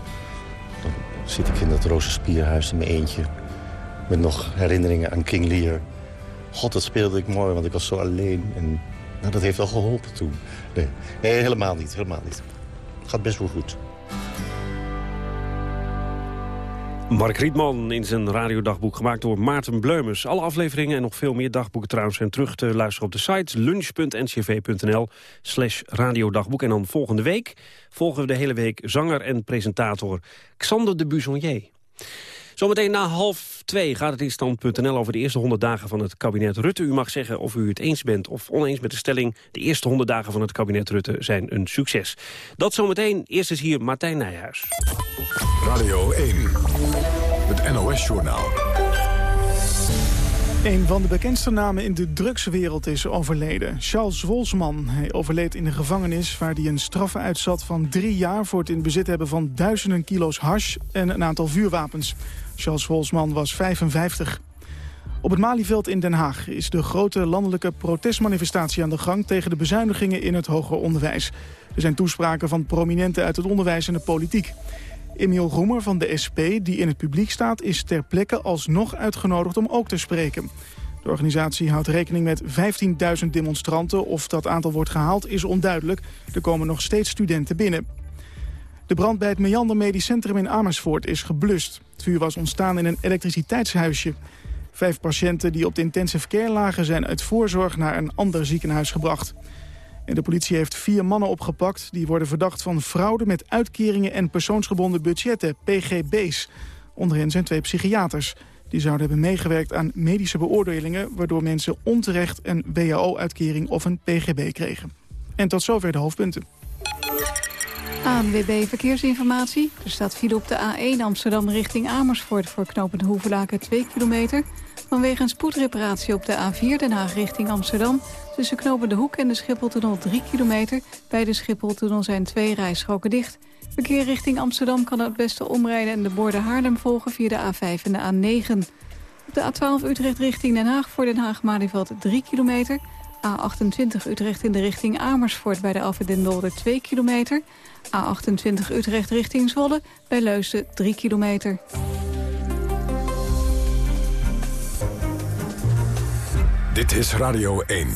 Dan zit ik in dat roze spierhuis in mijn eentje. Met nog herinneringen aan King Lear. God, dat speelde ik mooi, want ik was zo alleen. En nou, dat heeft wel geholpen toen. Nee, nee helemaal niet. Helemaal niet. Het gaat best wel goed. Mark Rietman in zijn radiodagboek gemaakt door Maarten Bleumers. Alle afleveringen en nog veel meer dagboeken trouwens zijn terug te luisteren op de site lunch.ncv.nl slash radiodagboek. En dan volgende week volgen we de hele week zanger en presentator Xander de Buzonier. Zometeen na half twee gaat het in stand.nl over de eerste 100 dagen van het kabinet Rutte. U mag zeggen of u het eens bent of oneens met de stelling. De eerste 100 dagen van het kabinet Rutte zijn een succes. Dat zometeen. Eerst is hier Martijn Nijhuis. Radio 1, het NOS-journaal. Een van de bekendste namen in de drugswereld is overleden. Charles Wolsman. Hij overleed in de gevangenis waar hij een straf uitzat van drie jaar... voor het in bezit hebben van duizenden kilo's hash en een aantal vuurwapens. Charles Wolsman was 55. Op het Malieveld in Den Haag is de grote landelijke protestmanifestatie aan de gang... tegen de bezuinigingen in het hoger onderwijs. Er zijn toespraken van prominenten uit het onderwijs en de politiek. Emiel Roemer van de SP, die in het publiek staat... is ter plekke alsnog uitgenodigd om ook te spreken. De organisatie houdt rekening met 15.000 demonstranten. Of dat aantal wordt gehaald is onduidelijk. Er komen nog steeds studenten binnen. De brand bij het Meander Medisch Centrum in Amersfoort is geblust. Het vuur was ontstaan in een elektriciteitshuisje. Vijf patiënten die op de intensive care lagen... zijn uit voorzorg naar een ander ziekenhuis gebracht. En de politie heeft vier mannen opgepakt. Die worden verdacht van fraude met uitkeringen en persoonsgebonden budgetten, PGB's. Onder hen zijn twee psychiaters. Die zouden hebben meegewerkt aan medische beoordelingen... waardoor mensen onterecht een WHO-uitkering of een PGB kregen. En tot zover de hoofdpunten. ANWB Verkeersinformatie. Er staat file op de A1 Amsterdam richting Amersfoort... voor knooppunt Hoevelaken 2 kilometer. Vanwege een spoedreparatie op de A4 Den Haag richting Amsterdam... tussen knopen De Hoek en de Schipholtunnel 3 kilometer. Bij de Schipholtunnel zijn twee rijstroken dicht. Verkeer richting Amsterdam kan het beste omrijden... en de borden Haarlem volgen via de A5 en de A9. Op de A12 Utrecht richting Den Haag voor Den Haag-Malieveld 3 kilometer... A28 Utrecht in de richting Amersfoort bij de Alphen den Dolder 2 kilometer... A28 Utrecht richting Zwolle bij Leusden 3 kilometer. Dit is Radio 1.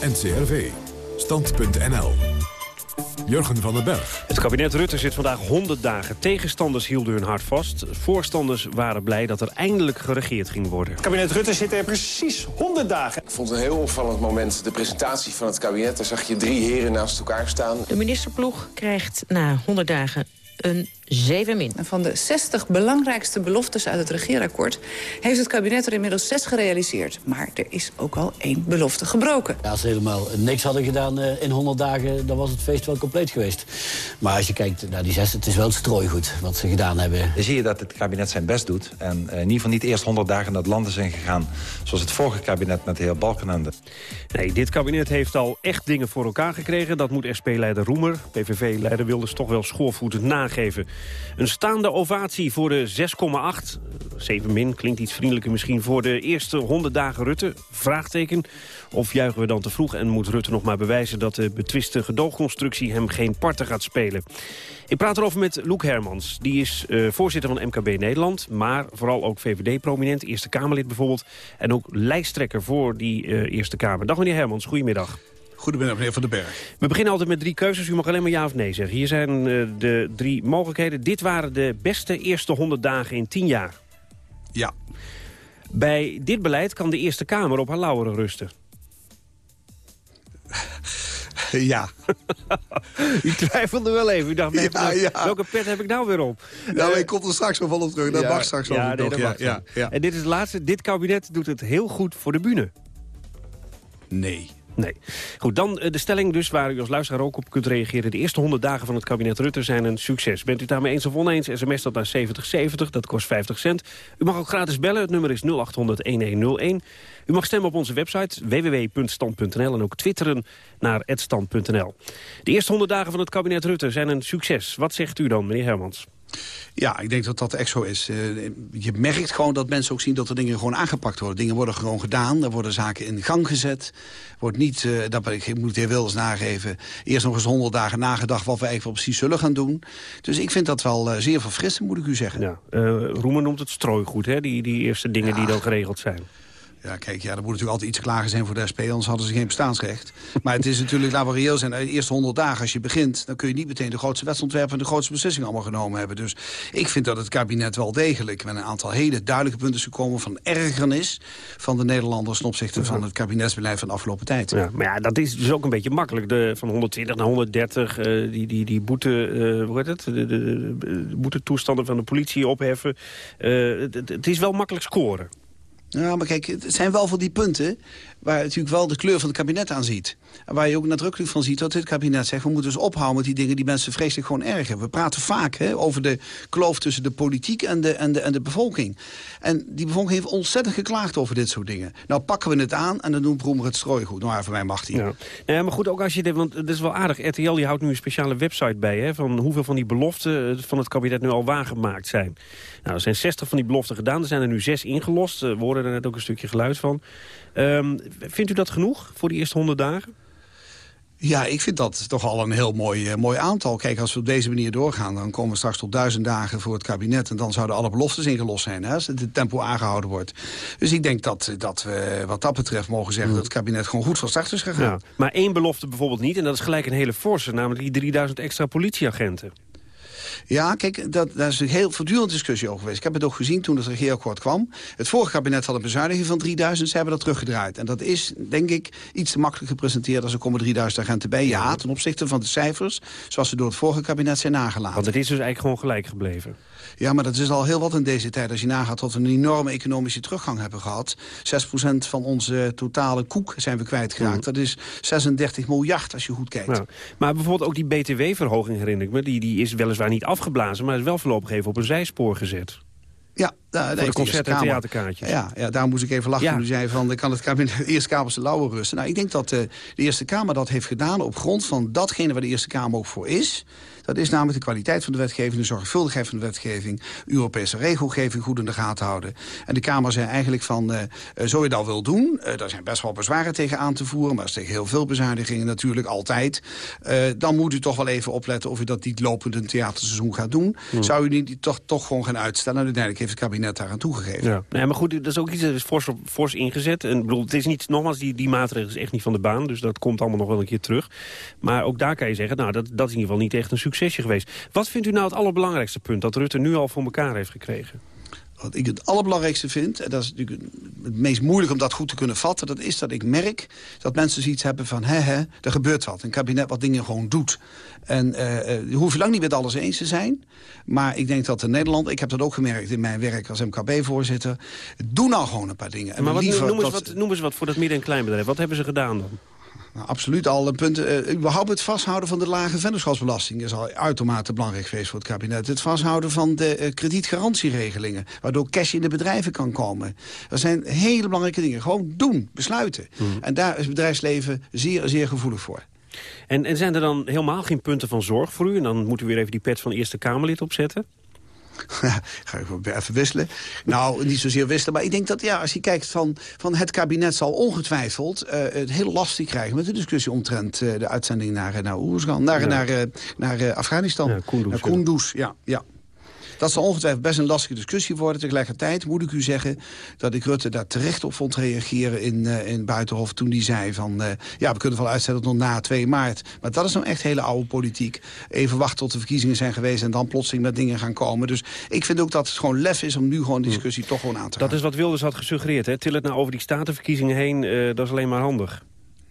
NCRV. Stand.nl. Jurgen van den Berg. Het kabinet Rutte zit vandaag 100 dagen. Tegenstanders hielden hun hart vast. Voorstanders waren blij dat er eindelijk geregeerd ging worden. Het kabinet Rutte zit er precies 100 dagen. Ik vond het een heel opvallend moment. De presentatie van het kabinet. Daar zag je drie heren naast elkaar staan. De ministerploeg krijgt na 100 dagen een 7 min. Van de 60 belangrijkste beloftes uit het regeerakkoord... heeft het kabinet er inmiddels 6 gerealiseerd. Maar er is ook al één belofte gebroken. Ja, als ze helemaal niks hadden gedaan uh, in 100 dagen... dan was het feest wel compleet geweest. Maar als je kijkt naar die 6, het is wel het strooigoed wat ze gedaan hebben. Dan zie je dat het kabinet zijn best doet. En uh, in ieder geval niet eerst 100 dagen naar het landen zijn gegaan... zoals het vorige kabinet met de heer Balkenende. Nee, dit kabinet heeft al echt dingen voor elkaar gekregen. Dat moet SP-leider Roemer, PVV-leider Wilders toch wel schoorvoetend nageven. Een staande ovatie voor de 6,8. 7 min klinkt iets vriendelijker misschien voor de eerste 100 dagen Rutte. Vraagteken. Of juichen we dan te vroeg en moet Rutte nog maar bewijzen... dat de betwiste gedoogconstructie hem geen parten gaat spelen. Ik praat erover met Loek Hermans. Die is uh, voorzitter van MKB Nederland, maar vooral ook VVD-prominent. Eerste Kamerlid bijvoorbeeld. En ook lijsttrekker voor die uh, Eerste Kamer. Dag meneer Hermans, goedemiddag. Goedemiddag, meneer Van den Berg. We beginnen altijd met drie keuzes. U mag alleen maar ja of nee zeggen. Hier zijn uh, de drie mogelijkheden. Dit waren de beste eerste 100 dagen in 10 jaar. Ja. Bij dit beleid kan de Eerste Kamer op haar lauweren rusten. <laughs> Ja. <laughs> U twijfelde wel even. U dacht, ja, ja. welke pet heb ik nou weer op? Nou, uh, ik kom er straks wel op terug. Dat ja, mag straks wel ja, nee, nog. Ja, ja, ja, En dit is het laatste. Dit kabinet doet het heel goed voor de bühne. Nee. Nee. Goed, dan de stelling dus waar u als luisteraar ook op kunt reageren. De eerste 100 dagen van het kabinet Rutte zijn een succes. Bent u daarmee eens of oneens? SMS dat naar 7070, dat kost 50 cent. U mag ook gratis bellen, het nummer is 0800-1101. U mag stemmen op onze website www.stand.nl en ook twitteren naar @stand.nl. De eerste 100 dagen van het kabinet Rutte zijn een succes. Wat zegt u dan, meneer Hermans? Ja, ik denk dat dat echt zo is. Eh, je merkt gewoon dat mensen ook zien dat er dingen gewoon aangepakt worden. Dingen worden gewoon gedaan, er worden zaken in gang gezet. Wordt niet, uh, dat, ik moet het heer Wilders nageven... eerst nog eens honderd dagen nagedacht wat we eigenlijk precies zullen gaan doen. Dus ik vind dat wel uh, zeer verfrissend, moet ik u zeggen. Ja, Roemer noemt het strooigoed, hè? Die, die eerste dingen ja. die dan geregeld zijn. Ja, kijk, ja, er moet natuurlijk altijd iets klagen zijn voor de SP, anders hadden ze geen bestaansrecht. <laughs> Maar het is natuurlijk, laten we reëel zijn, de eerste honderd dagen als je begint... dan kun je niet meteen de grootste wetsontwerpen en de grootste beslissingen allemaal genomen hebben. Dus ik vind dat het kabinet wel degelijk met een aantal hele duidelijke punten is gekomen... van ergernis van de Nederlanders ten opzichte van het kabinetsbeleid van de afgelopen tijd. Ja, maar ja, dat is dus ook een beetje makkelijk. De, van 120 naar 130, uh, die, die, die boete, uh, hoe heet het? De, de, de, de boetetoestanden van de politie opheffen. Uh, het, het is wel makkelijk scoren. Ja, maar kijk, het zijn wel van die punten waar natuurlijk wel de kleur van het kabinet aan ziet. En waar je ook nadrukkelijk van ziet dat dit kabinet zegt... we moeten dus ophouden met die dingen die mensen vreselijk gewoon ergen. We praten vaak hè, over de kloof tussen de politiek en de, en, de, en de bevolking. En die bevolking heeft ontzettend geklaagd over dit soort dingen. Nou pakken we het aan en dan doen Broemer het strooigoed. Nou, ja, voor mij mag hij. Ja. ja, maar goed, ook als je dit, want het is wel aardig. RTL die houdt nu een speciale website bij... Hè, van hoeveel van die beloften van het kabinet nu al waargemaakt zijn. Nou, er zijn 60 van die beloften gedaan. Er zijn er nu zes ingelost. We hoorden er net ook een stukje geluid van. Um, vindt u dat genoeg voor die eerste 100 dagen? Ja, ik vind dat toch al een heel mooi, uh, mooi aantal. Kijk, als we op deze manier doorgaan... dan komen we straks tot duizend dagen voor het kabinet... en dan zouden alle beloftes ingelost zijn, hè, als het tempo aangehouden wordt. Dus ik denk dat, dat we wat dat betreft mogen zeggen... dat het kabinet gewoon goed van start is gegaan. Ja, maar één belofte bijvoorbeeld niet, en dat is gelijk een hele forse... namelijk die 3000 extra politieagenten. Ja, kijk, dat, daar is een heel voortdurend discussie over geweest. Ik heb het ook gezien toen het regeerakkoord kwam. Het vorige kabinet had een bezuiniging van 3000, ze hebben dat teruggedraaid. En dat is, denk ik, iets te makkelijk gepresenteerd als er komen 3000 agenten bij. Ja, ten opzichte van de cijfers, zoals ze door het vorige kabinet zijn nagelaten. Want het is dus eigenlijk gewoon gelijk gebleven. Ja, maar dat is al heel wat in deze tijd. Als je nagaat dat we een enorme economische teruggang hebben gehad. 6% van onze totale koek zijn we kwijtgeraakt. Mm. Dat is 36 miljard als je goed kijkt. Ja. Maar bijvoorbeeld ook die btw-verhoging herinner ik me. Die, die is weliswaar niet afgeblazen, maar is wel voorlopig even op een zijspoor gezet. Ja, nou, de, de concert- en theaterkaartjes. Ja, ja, daar moest ik even lachen ja. toen u zei van... kan het kabinet de Eerste Kamer zijn lauwe rusten. Nou, ik denk dat de, de Eerste Kamer dat heeft gedaan op grond van datgene waar de Eerste Kamer ook voor is. Dat is namelijk de kwaliteit van de wetgeving, de zorgvuldigheid van de wetgeving... Europese regelgeving goed in de gaten houden. En de Kamer zei eigenlijk van, uh, zo je dat wil doen... Uh, daar zijn best wel bezwaren tegen aan te voeren... maar dat is tegen heel veel bezuinigingen natuurlijk altijd... Uh, dan moet u toch wel even opletten of u dat niet lopend een theaterseizoen gaat doen. Hmm. Zou u niet toch, toch gewoon gaan uitstellen? En uiteindelijk heeft het kabinet daar aan toegegeven. Ja. Nee, maar goed, dat is ook iets dat is fors, fors ingezet. En, bedoel, het is niet, nogmaals, die, die maatregel is echt niet van de baan... dus dat komt allemaal nog wel een keer terug. Maar ook daar kan je zeggen, nou, dat, dat is in ieder geval niet echt een succesje geweest. Wat vindt u nou het allerbelangrijkste punt dat Rutte nu al voor elkaar heeft gekregen? Wat ik het allerbelangrijkste vind, en dat is natuurlijk het meest moeilijk om dat goed te kunnen vatten... dat is dat ik merk dat mensen zoiets hebben van... hè, hè, er gebeurt wat, een kabinet wat dingen gewoon doet. En uh, je hoeft lang niet met alles eens te zijn. Maar ik denk dat in Nederland, ik heb dat ook gemerkt in mijn werk als MKB-voorzitter... doe nou gewoon een paar dingen. maar wat, noem, eens wat, noem eens wat voor dat midden- en kleinbedrijf. Wat hebben ze gedaan dan? Nou, absoluut al een punt. Uh, überhaupt het vasthouden van de lage vennootschapsbelasting... is al uitermate belangrijk geweest voor het kabinet. Het vasthouden van de uh, kredietgarantieregelingen... waardoor cash in de bedrijven kan komen. Dat zijn hele belangrijke dingen. Gewoon doen, besluiten. Hmm. En daar is het bedrijfsleven zeer, zeer gevoelig voor. En, en zijn er dan helemaal geen punten van zorg voor u? En dan moet u weer even die pet van Eerste Kamerlid opzetten? <laughs> ga ik even wisselen. Nou, niet zozeer wisselen. Maar ik denk dat ja, als je kijkt van, van het kabinet zal ongetwijfeld uh, het heel lastig krijgen... met de discussie omtrent uh, de uitzending naar, naar Oersgan, naar, ja. naar, uh, naar Afghanistan. Ja, Kunduz, naar Kunduz, ja. ja. Dat zal ongetwijfeld best een lastige discussie worden. Tegelijkertijd moet ik u zeggen dat ik Rutte daar terecht op vond reageren in, uh, in Buitenhof... toen die zei van, uh, ja, we kunnen wel uitstellen tot na 2 maart. Maar dat is nou echt hele oude politiek. Even wachten tot de verkiezingen zijn geweest... en dan plotseling met dingen gaan komen. Dus ik vind ook dat het gewoon lef is om nu gewoon de discussie toch gewoon aan te gaan. Dat is wat Wilders had gesuggereerd, hè? Til het nou over die statenverkiezingen heen, uh, dat is alleen maar handig.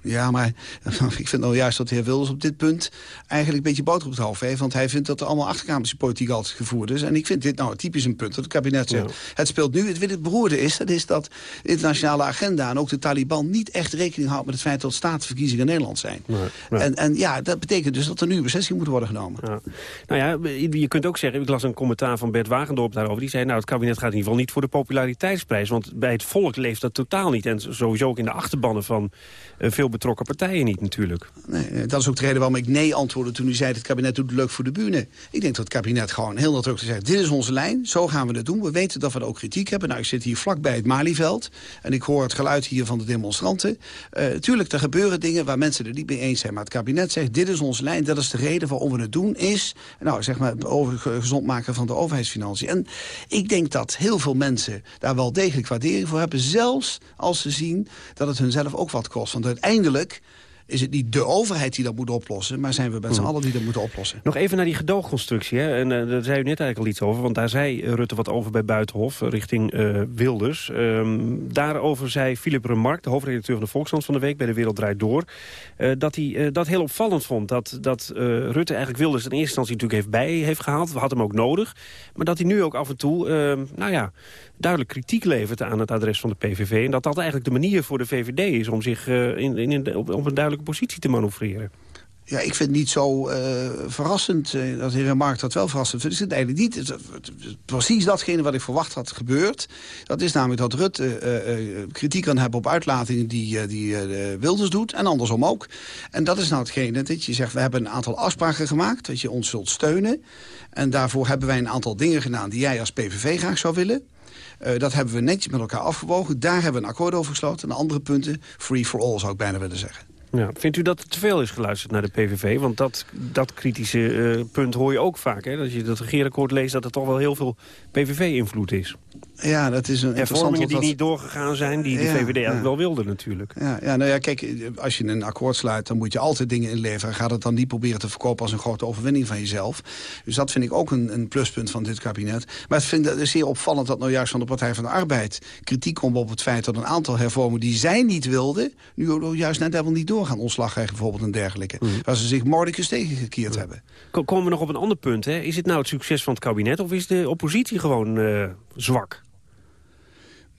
Ja, maar <laughs> ik vind nou juist dat de heer Wilders op dit punt... eigenlijk een beetje boter op het hoofd heeft. Want hij vindt dat er allemaal achterkamerse politiek altijd gevoerd is. En ik vind dit nou typisch een punt dat het kabinet zegt... Ja. het speelt nu. Het, het beroerde is, dat is dat de internationale agenda... en ook de Taliban niet echt rekening houdt met het feit... dat staatsverkiezingen in Nederland zijn. Nee, nee. En, en ja, dat betekent dus dat er nu beslissingen moeten worden genomen. Ja. Nou ja, je kunt ook zeggen... ik las een commentaar van Bert Wagendorp daarover. Die zei, nou, het kabinet gaat in ieder geval niet voor de populariteitsprijs. Want bij het volk leeft dat totaal niet. En sowieso ook in de achterbannen van uh, betrokken partijen niet natuurlijk. Nee, eh, dat is ook de reden waarom ik nee antwoordde toen u zei... het kabinet doet het leuk voor de bühne. Ik denk dat het kabinet gewoon heel nadrukkelijk zegt... dit is onze lijn, zo gaan we het doen. We weten dat we ook kritiek hebben. Nou, ik zit hier vlakbij het Malieveld. En ik hoor het geluid hier van de demonstranten. Uh, tuurlijk, er gebeuren dingen waar mensen het niet mee eens zijn. Maar het kabinet zegt, dit is onze lijn. Dat is de reden waarom we het doen. Is, nou, zeg maar, over gezond maken van de overheidsfinanciën. En ik denk dat heel veel mensen daar wel degelijk waardering voor hebben. Zelfs als ze zien dat het hun zelf ook wat kost. Want uiteindelijk is het niet de overheid die dat moet oplossen... maar zijn we met z'n Hmm. allen die dat moeten oplossen. Nog even naar die gedoogconstructie. Hè? En eh, daar zei u net eigenlijk al iets over. Want daar zei Rutte wat over bij Buitenhof, eh, richting eh, Wilders. Ehm, daarover zei Philip Remark, de hoofdredacteur van de Volkskrant van de Week... bij De Wereld Draait Door, dat hij dat heel opvallend vond. Dat, dat Rutte eigenlijk Wilders in eerste instantie natuurlijk heeft bij heeft gehaald. We hadden hem ook nodig. Maar dat hij nu ook af en toe, ehm, nou ja, duidelijk kritiek levert aan het adres van de PVV. En dat dat eigenlijk de manier voor de VVD is om zich eh, in, in, op, op een duidelijke positie te manoeuvreren. Ja, ik vind het niet zo eh, verrassend eh, dat de heer Mark dat wel verrassend vindt. Ik het eigenlijk niet. Precies datgene wat ik verwacht had gebeurd. Dat is namelijk dat Rutte kritiek kan hebben op uitlatingen die, die Wilders doet. En andersom ook. En dat is nou hetgene dat je zegt, we hebben een aantal afspraken gemaakt. Dat je ons zult steunen. En daarvoor hebben wij een aantal dingen gedaan die jij als PVV graag zou willen. Eh, dat hebben we netjes met elkaar afgewogen. Daar hebben we een akkoord over gesloten. En de andere punten, free for all zou ik bijna willen zeggen. Ja, vindt u dat er te veel is geluisterd naar de PVV? Want dat, dat kritische eh, punt hoor je ook vaak. Hè? Als je dat regeerakkoord leest, dat er toch wel heel veel PVV-invloed is. Ja, dat is een. Hervormingen die niet doorgegaan zijn, die de Ja, VVD eigenlijk ja. wel wilde natuurlijk. Ja, ja, nou ja, kijk, als je een akkoord sluit, dan moet je altijd dingen inleveren. Ga dat dan niet proberen te verkopen als een grote overwinning van jezelf. Dus dat vind ik ook een, een pluspunt van dit kabinet. Maar ik vind het zeer opvallend dat nou juist van de Partij van de Arbeid... kritiek komt op het feit dat een aantal hervormingen die zij niet wilden... nu juist net helemaal niet doorgaan. Ontslagrecht bijvoorbeeld en dergelijke. Waar ze zich mordicus tegengekeerd hebben. Ko- Komen we nog op een ander punt. Hè? Is het nou het succes van het kabinet of is de oppositie gewoon eh, zwak?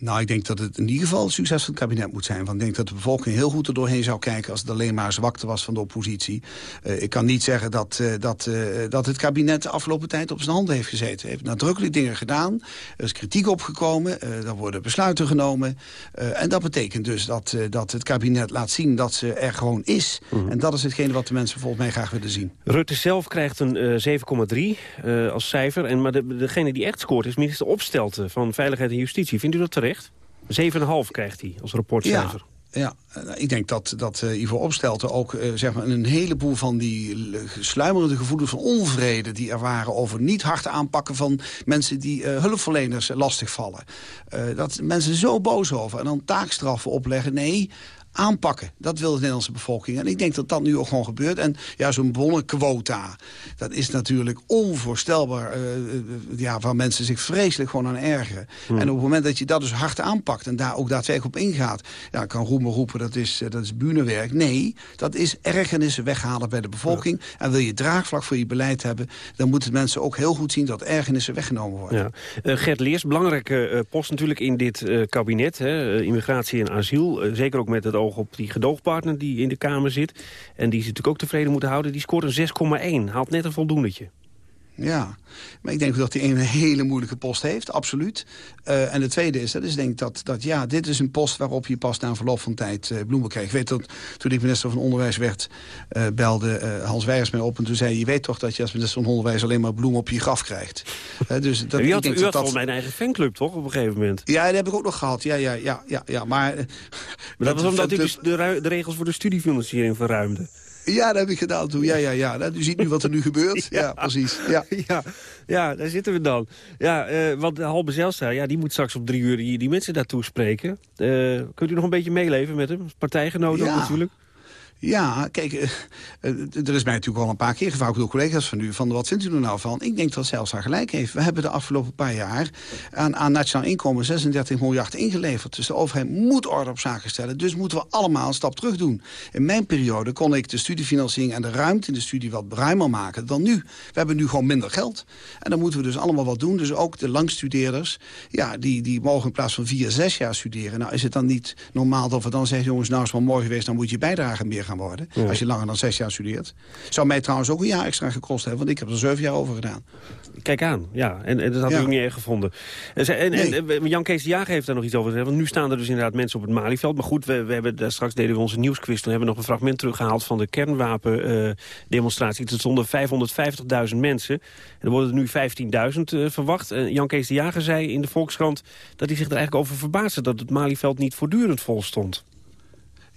Nou, ik denk dat het in ieder geval het succes van het kabinet moet zijn. Want ik denk dat de bevolking heel goed er doorheen zou kijken... als het alleen maar zwakte was van de oppositie. Eh, ik kan niet zeggen dat, eh, dat, eh, dat het kabinet de afgelopen tijd op zijn handen heeft gezeten. Hij heeft nadrukkelijk dingen gedaan. Er is kritiek opgekomen. er worden besluiten genomen. En dat betekent dus dat, dat het kabinet laat zien dat ze er gewoon is. En dat is hetgene wat de mensen volgens mij graag willen zien. Rutte zelf krijgt een eh, 7,3 eh, als cijfer. En, maar de, degene die echt scoort is minister Opstelten van Veiligheid en Justitie. Vindt u dat terecht? 7,5 krijgt hij als rapportcijfer. Ja, eh, ik denk dat, dat eh, Ivo Opstelten ook eh, zeg maar een heleboel van die l- sluimerende gevoelens van onvrede... die er waren over niet hard aanpakken van mensen die eh, hulpverleners eh, lastigvallen. Eh, dat mensen zo boos over en dan taakstraffen opleggen. Nee, aanpakken. Dat wil de Nederlandse bevolking. En ik denk dat dat nu ook gewoon gebeurt. En ja, zo'n bonnenquota, dat is natuurlijk onvoorstelbaar... eh, eh, ja, waar mensen zich vreselijk gewoon aan ergeren. En op het moment dat je dat dus hard aanpakt... en daar ook daadwerkelijk op ingaat... ja, kan Roemer roepen dat is, eh, dat is bunewerk. Nee, dat is ergernissen weghalen bij de bevolking. En wil je draagvlak voor je beleid hebben... dan moeten mensen ook heel goed zien dat ergernissen weggenomen worden. Ja. Gert Leers, belangrijke post natuurlijk in dit kabinet. Hè, immigratie en asiel. Zeker ook met het op die gedoogpartner die in de Kamer zit. En die ze natuurlijk ook tevreden moeten houden. Die scoort een 6,1. Haalt net een voldoendetje. Ja, maar ik denk dat hij een hele moeilijke post heeft, absoluut. Eh, en de tweede is, dat is denk ik dat, dat ja, dit is een post waarop je pas na een verloop van tijd eh, bloemen krijgt. Ik weet dat toen ik minister van Onderwijs werd, eh, belde Hans Wijers mij op en toen zei je weet toch dat je als minister van Onderwijs alleen maar bloemen op je graf krijgt. Dus dat, u ik had, denk u dat had dat- volgens mij een eigen fanclub, toch, op een gegeven moment? Ja, dat heb ik ook nog gehad. Ja, ja, ja, ja, ja. Maar, Maar dat was omdat u dus de, ru- de regels voor de studiefinanciering verruimde. Ja, dat heb ik gedaan toen. Ja, ja, ja. Nou, U ziet nu wat er nu <laughs> gebeurt. Ja, precies. Ja. ja, ja, daar zitten we dan. Ja, eh, want Halbe Zijlstra, ja, die moet straks op drie uur die, die mensen daartoe spreken. Eh, kunt u nog een beetje meeleven met hem? Ook Ja. natuurlijk. Ja, kijk, eh, eh, er is mij natuurlijk al een paar keer gevraagd... door collega's van u, van wat vindt u er nou van? Ik denk dat zelfs haar gelijk heeft. We hebben de afgelopen paar jaar aan, aan nationaal inkomen 36 miljard ingeleverd. Dus de overheid moet orde op zaken stellen. Dus moeten we allemaal een stap terug doen. In mijn periode kon ik de studiefinanciering en de ruimte in de studie wat ruimer maken dan nu. We hebben nu gewoon minder geld. En dan moeten we dus allemaal wat doen. Dus ook de langstudeerders, ja, die, die mogen in plaats van vier, zes jaar studeren. Nou, is het dan niet normaal dat we dan zeggen... jongens, nou is het wel mooi geweest, dan moet je bijdrage meer gaan gaan worden. Ja. Als je langer dan zes jaar studeert. Zou mij trouwens ook een jaar extra gekost hebben. Want ik heb er zeven jaar over gedaan. Kijk aan, ja. En, en dat had Ja. ook niet erg gevonden. En, en, en Jan Kees de Jager heeft daar nog iets over gezegd. Want nu staan er dus inderdaad mensen op het Malieveld. Maar goed, we, we hebben, daar straks deden we onze nieuwsquiz. Toen hebben we nog een fragment teruggehaald van de kernwapendemonstratie. er stonden 550.000 mensen. En er worden er nu 15.000 eh, verwacht. En Jan Kees de Jager zei in de Volkskrant dat hij zich er eigenlijk over verbaasde... dat het Malieveld niet voortdurend vol stond.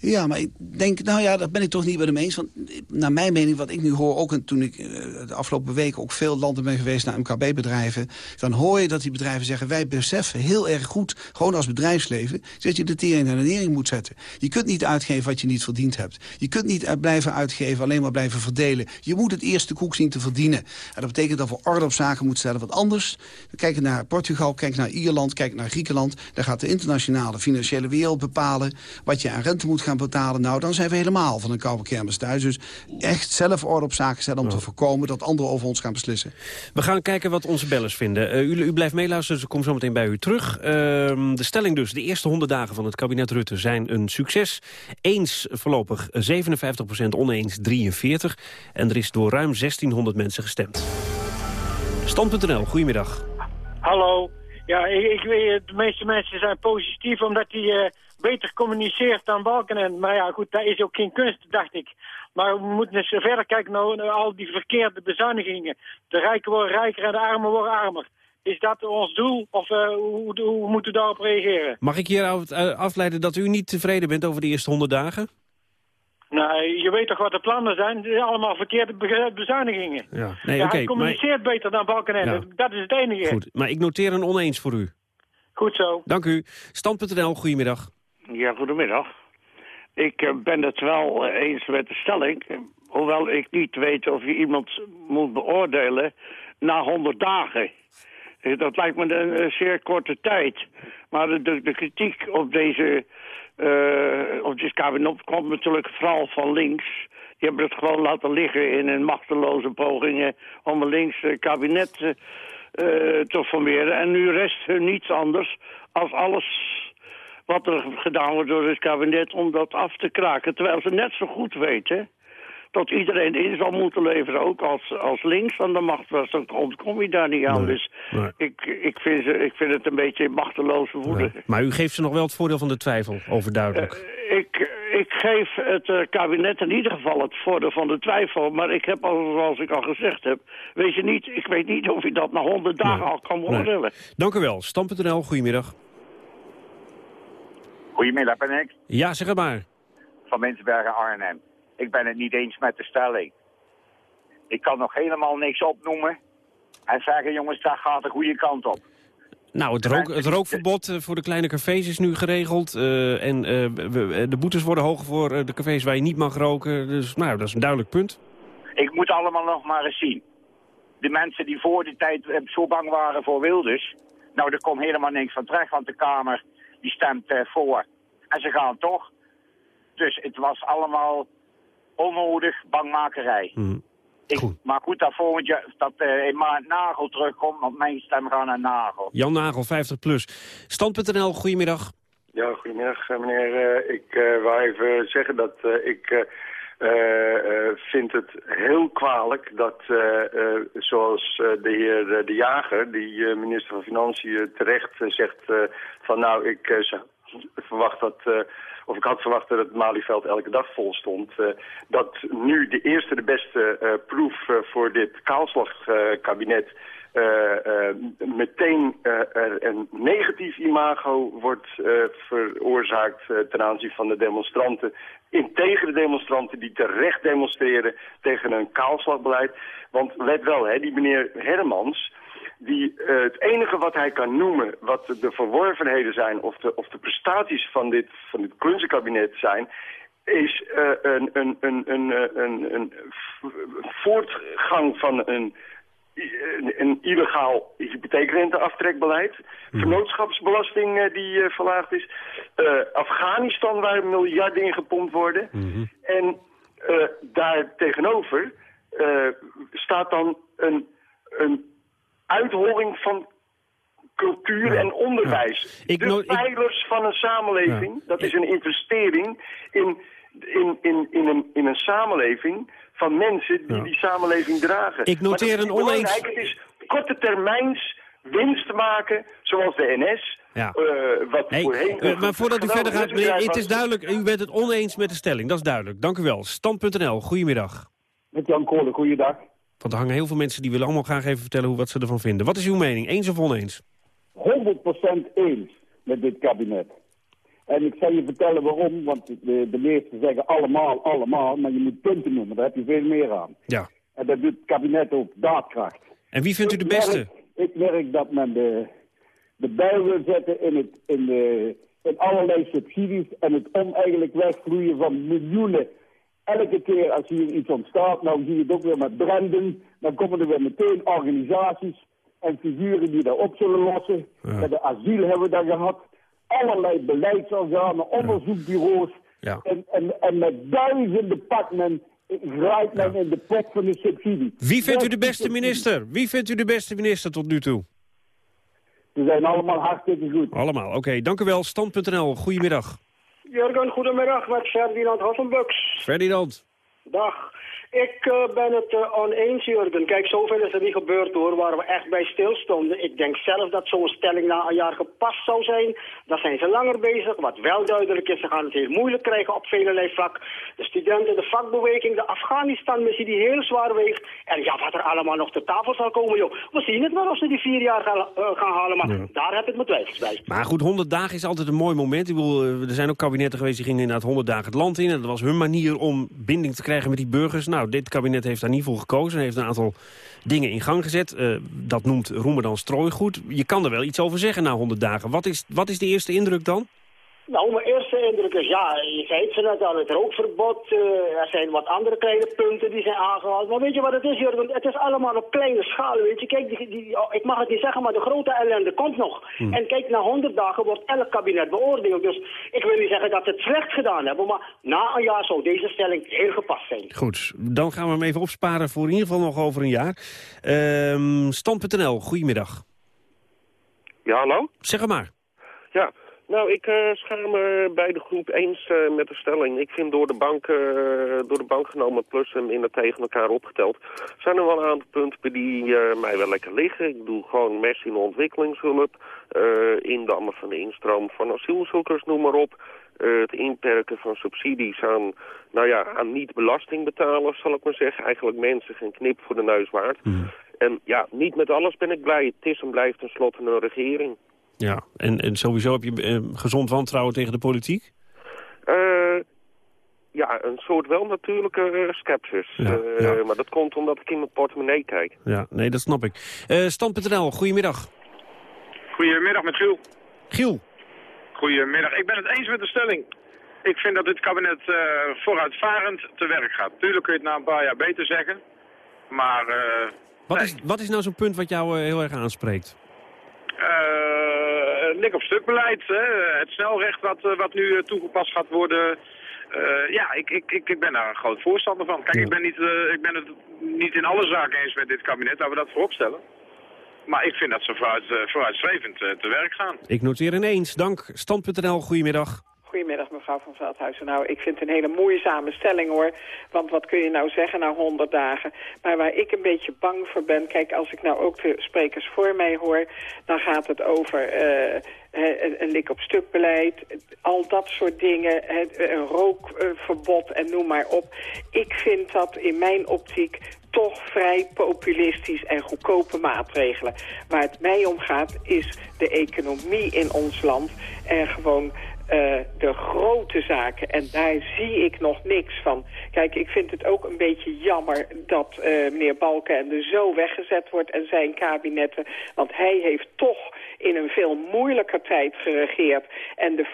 Ja, maar ik denk, nou ja, dat ben ik toch niet bij de eens. Want naar mijn mening, wat ik nu hoor, ook en toen ik eh, de afgelopen weken ook veel landen ben geweest naar MKB-bedrijven, dan hoor je dat die bedrijven zeggen, wij beseffen heel erg goed, gewoon als bedrijfsleven, dat je de tering naar de nering moet zetten. Je kunt niet uitgeven wat je niet verdiend hebt. Je kunt niet uit- blijven uitgeven, alleen maar blijven verdelen. Je moet het eerste koek zien te verdienen. En dat betekent dat we orde op zaken moeten stellen. Want anders, kijk naar Portugal, kijk naar Ierland, kijk naar Griekenland, daar gaat de internationale financiële wereld bepalen wat je aan rente moet gaan betalen. Nou, dan zijn we helemaal van een koude kermis thuis. Dus echt zelf orde op zaken stellen om te voorkomen dat anderen over ons gaan beslissen. We gaan kijken wat onze bellers vinden. Eh, u, u blijft meeluisteren, dus ik kom zo meteen bij u terug. Ehm, de stelling dus, de eerste 100 dagen van het kabinet Rutte zijn een succes. Eens voorlopig 57% oneens 43. En er is door ruim 1600 mensen gestemd. Stand.nl, goedemiddag. Hallo. Ja, ik, ik weet, de meeste mensen zijn positief omdat hij eh, beter communiceert dan Balkenende. Maar ja, goed, dat is ook geen kunst, dacht ik. Maar we moeten eens verder kijken naar, naar al die verkeerde bezuinigingen. De rijken worden rijker en de armen worden armer. Is dat ons doel of eh, hoe, hoe moet u daarop reageren? Mag ik hieruit eh, afleiden dat u niet tevreden bent over de eerste 100 dagen? Nou, je weet toch wat de plannen zijn? Het zijn allemaal verkeerde be- bezuinigingen. Ja, nee, Ja, hij communiceert beter dan Balkenende. Ja. Dat is het enige. Goed, maar ik noteer een oneens voor u. Goed zo. Dank u. Stand.nl, goedemiddag. Ja, goedemiddag. Ik eh, ben het wel eh, eens met de stelling. eh, Hoewel ik niet weet of je iemand moet beoordelen na 100 dagen. Dat lijkt me een, zeer korte tijd. Maar de, kritiek op deze op dit kabinet komt natuurlijk vooral van links. Die hebben het gewoon laten liggen in hun machteloze pogingen om een links kabinet te formeren. En nu rest hun niets anders als alles wat er gedaan wordt door het kabinet om dat af te kraken. Terwijl ze net zo goed weten dat iedereen in zal moeten leveren, ook als, als links aan de macht was. Dan ontkom je daar niet aan. Nee, dus nee. Ik, ik, vind ze, ik vind het een beetje machteloze woede. Maar u geeft ze nog wel het voordeel van de twijfel, overduidelijk. Ik, ik geef het eh, kabinet in ieder geval het voordeel van de twijfel. Maar ik heb, al, zoals ik al gezegd heb, weet je niet, ik weet niet of je dat na honderd dagen al kan beoordelen. Dank u wel. Stand.nl, goedemiddag. Goedemiddag, ben ik. Ja, zeg het maar. Van Mensbergen Arnhem. Ik ben het niet eens met de stelling. Ik kan nog helemaal niks opnoemen. En zeggen, jongens, dat gaat de goede kant op. Nou, het, rook, het rookverbod eh, voor de kleine cafés is nu geregeld. eh, en eh, de boetes worden hoger voor de cafés waar je niet mag roken. Dus nou, dat is een duidelijk punt. Ik moet allemaal nog maar eens zien. De mensen die voor die tijd zo bang waren voor Wilders... Nou, er komt helemaal niks van terecht, want de Kamer die stemt eh, voor. En ze gaan toch. Dus het was allemaal onnodig bangmakerij. Ik, maar goed, dat volgend jaar, dat eh, in maand Nagel terugkomt, want mijn stem gaat naar Nagel. Jan Nagel, 50 plus. Stand.nl, goedemiddag. Ja, goedemiddag eh, meneer. Eh, ik eh wou even zeggen dat eh, ik eh, eh, eh, vind het heel kwalijk dat, eh, zoals de heer De Jager, die minister van Financiën, terecht zegt van nou, ik verwacht dat... eh, of ik had verwacht dat het Malieveld elke dag vol stond. eh, dat nu de eerste, de beste eh, proef voor dit kaalslagkabinet meteen een negatief imago wordt veroorzaakt ten aanzien van de demonstranten. In tegen de demonstranten die terecht demonstreren tegen een kaalslagbeleid. Want let wel, hè, die meneer Hermans, die, eh, het enige wat hij kan noemen, wat de verworvenheden zijn of de, of de prestaties van dit, van dit klunzenkabinet zijn, is eh, een, een, een, een, eh, een, een voortgang van een, een, een illegaal hypotheekrenteaftrekbeleid, vernootschapsbelasting eh, die verlaagd is, Afghanistan waar miljarden in gepompt worden. En eh, daar tegenover staat dan een, een uitholling van cultuur en onderwijs. de pijlers van een samenleving, dat is een investering in in, in, in, een, in een samenleving van mensen die die samenleving dragen. Ik noteer een oneens-. Het is korte termijns winst maken, zoals de NS. Ja. eh, wat Hey, voorheen... eh, maar voordat u verder gaat, meneer, het is duidelijk, u bent het oneens met de stelling. Dat is duidelijk. Dank u wel. Stand.nl, goedemiddag. Met Jan Kolen, goeiedag. Want er hangen heel veel mensen die willen allemaal graag even vertellen hoe wat ze ervan vinden. Wat is uw mening? Eens of oneens? 100% eens met dit kabinet. En ik zal je vertellen waarom, want de, de meesten zeggen allemaal, allemaal, maar je moet punten noemen, daar heb je veel meer aan. Ja. En dat doet het kabinet ook, daadkracht. En wie vindt u de Ik beste? merk- ik merk dat men de, de bij wil zetten in, het, in, de, in allerlei subsidies en het oneigenlijk wegvloeien van miljoenen. Elke keer als hier iets ontstaat, nou zie je het ook weer met branden, dan komen er weer meteen organisaties en figuren die dat op zullen lossen. Met de asiel hebben we dat gehad. Allerlei beleidsorganen, onderzoekbureaus. Ja. En, en, en met duizenden pakt men, grijpt men in de pot van de subsidie. Wie vindt u de Beste minister? Wie vindt u de beste minister tot nu toe? Ze zijn allemaal hartstikke goed. Allemaal, oké. Dank u wel. Stand.nl, goedemiddag. Jurgen, goedemiddag met Ferdinand Hossenbux. Ferdinand. Dag. Ik eh, ben het eh, oneens, Jurgen. Kijk, zoveel is er niet gebeurd hoor, waar we echt bij stilstonden. Ik denk zelf dat zo'n stelling na een jaar gepast zou zijn. Daar zijn ze langer bezig. Wat wel duidelijk is, ze gaan het heel moeilijk krijgen op velelei vlak. De studenten, de vakbeweging, de Afghanistan-missie die heel zwaar weegt. En ja, wat er allemaal nog ter tafel zal komen, joh. We zien het wel of ze die vier jaar gaan, eh, gaan halen, maar daar heb ik mijn twijfels bij. Maar goed, 100 dagen is altijd een mooi moment. Ik bedoel, er zijn ook kabinetten geweest die gingen inderdaad 100 dagen het land in. En dat was hun manier om binding te krijgen met die burgers. Nou, dit kabinet heeft daar niet voor gekozen. Heeft een aantal dingen in gang gezet. Eh, dat noemt Roemer dan strooigoed. Je kan er wel iets over zeggen na 100 dagen. Wat is, wat is de eerste indruk dan? Nou, mijn eerste indruk is, ja, je zei het net al, het rookverbod. eh, er zijn wat andere kleine punten die zijn aangehaald. Maar weet je wat het is, Jurgen? Het is allemaal op kleine schaal, weet je. Kijk, die, die, oh, ik mag het niet zeggen, maar de grote ellende komt nog. En kijk, na 100 dagen wordt elk kabinet beoordeeld. Dus ik wil niet zeggen dat ze het slecht gedaan hebben, maar na een jaar zou deze stelling heel gepast zijn. Goed, dan gaan we hem even opsparen voor in ieder geval nog over een jaar. Ehm Stand.nl, goedemiddag. Ja, hallo? Zeg het maar. Ja, nou, ik eh schaam me bij de groep eens eh, met de stelling. Ik vind door de bank, eh, door de bank genomen plus en in tegen elkaar opgeteld... zijn er wel een aantal punten die mij wel lekker liggen. Ik doe gewoon mes in ontwikkelingshulp, eh indammen van de instroom van asielzoekers, noem maar op... Het inperken van subsidies aan, nou ja, aan niet-belastingbetalers, zal ik maar zeggen. Eigenlijk mensen geen knip voor de neus waard. En ja, niet met alles ben ik blij. Het is en blijft tenslotte een regering. Ja, en, en sowieso heb je eh, gezond wantrouwen tegen de politiek? Eh, ja, een soort wel natuurlijke eh, skepsis. Ja, Eh, ja. Maar dat komt omdat ik in mijn portemonnee kijk. Ja, nee, dat snap ik. Eh Stand.nl, goedemiddag. Goedemiddag met Giel. Giel. Goedemiddag. Ik ben het eens met de stelling. Ik vind dat dit kabinet eh, vooruitvarend te werk gaat. Tuurlijk kun je het na een paar jaar beter zeggen. Maar eh, Wat, is, wat is nou zo'n punt wat jou heel erg aanspreekt? Eh, lik op stuk beleid, hè? het snelrecht wat, eh, wat nu eh, toegepast gaat worden. Eh, ja, ik, ik, ik, ik ben daar een groot voorstander van. Kijk, ik, ben niet, ik ben het niet in alle zaken eens met dit kabinet, laten we dat voorop stellen. Maar ik vind dat ze vooruit, vooruitstrevend te werk gaan. Ik noteer ineens. Dank. Stand.nl, goedemiddag. Goedemiddag mevrouw van Veldhuizen. Nou, ik vind het een hele moeizame stelling hoor. Want wat kun je nou zeggen na 100 dagen? Maar waar ik een beetje bang voor ben... Kijk, als ik nou ook de sprekers voor mij hoor... dan gaat het over eh, een, een lik op stuk beleid. Al dat soort dingen. Een rookverbod en noem maar op. Ik vind dat in mijn optiek toch vrij populistisch en goedkope maatregelen. Waar het mij om gaat is de economie in ons land en gewoon eh, de grote zaken. En daar zie ik nog niks van. Kijk, ik vind het ook een beetje jammer dat eh, meneer Balkenende zo weggezet wordt en zijn kabinetten. Want hij heeft toch in een veel moeilijker tijd geregeerd en de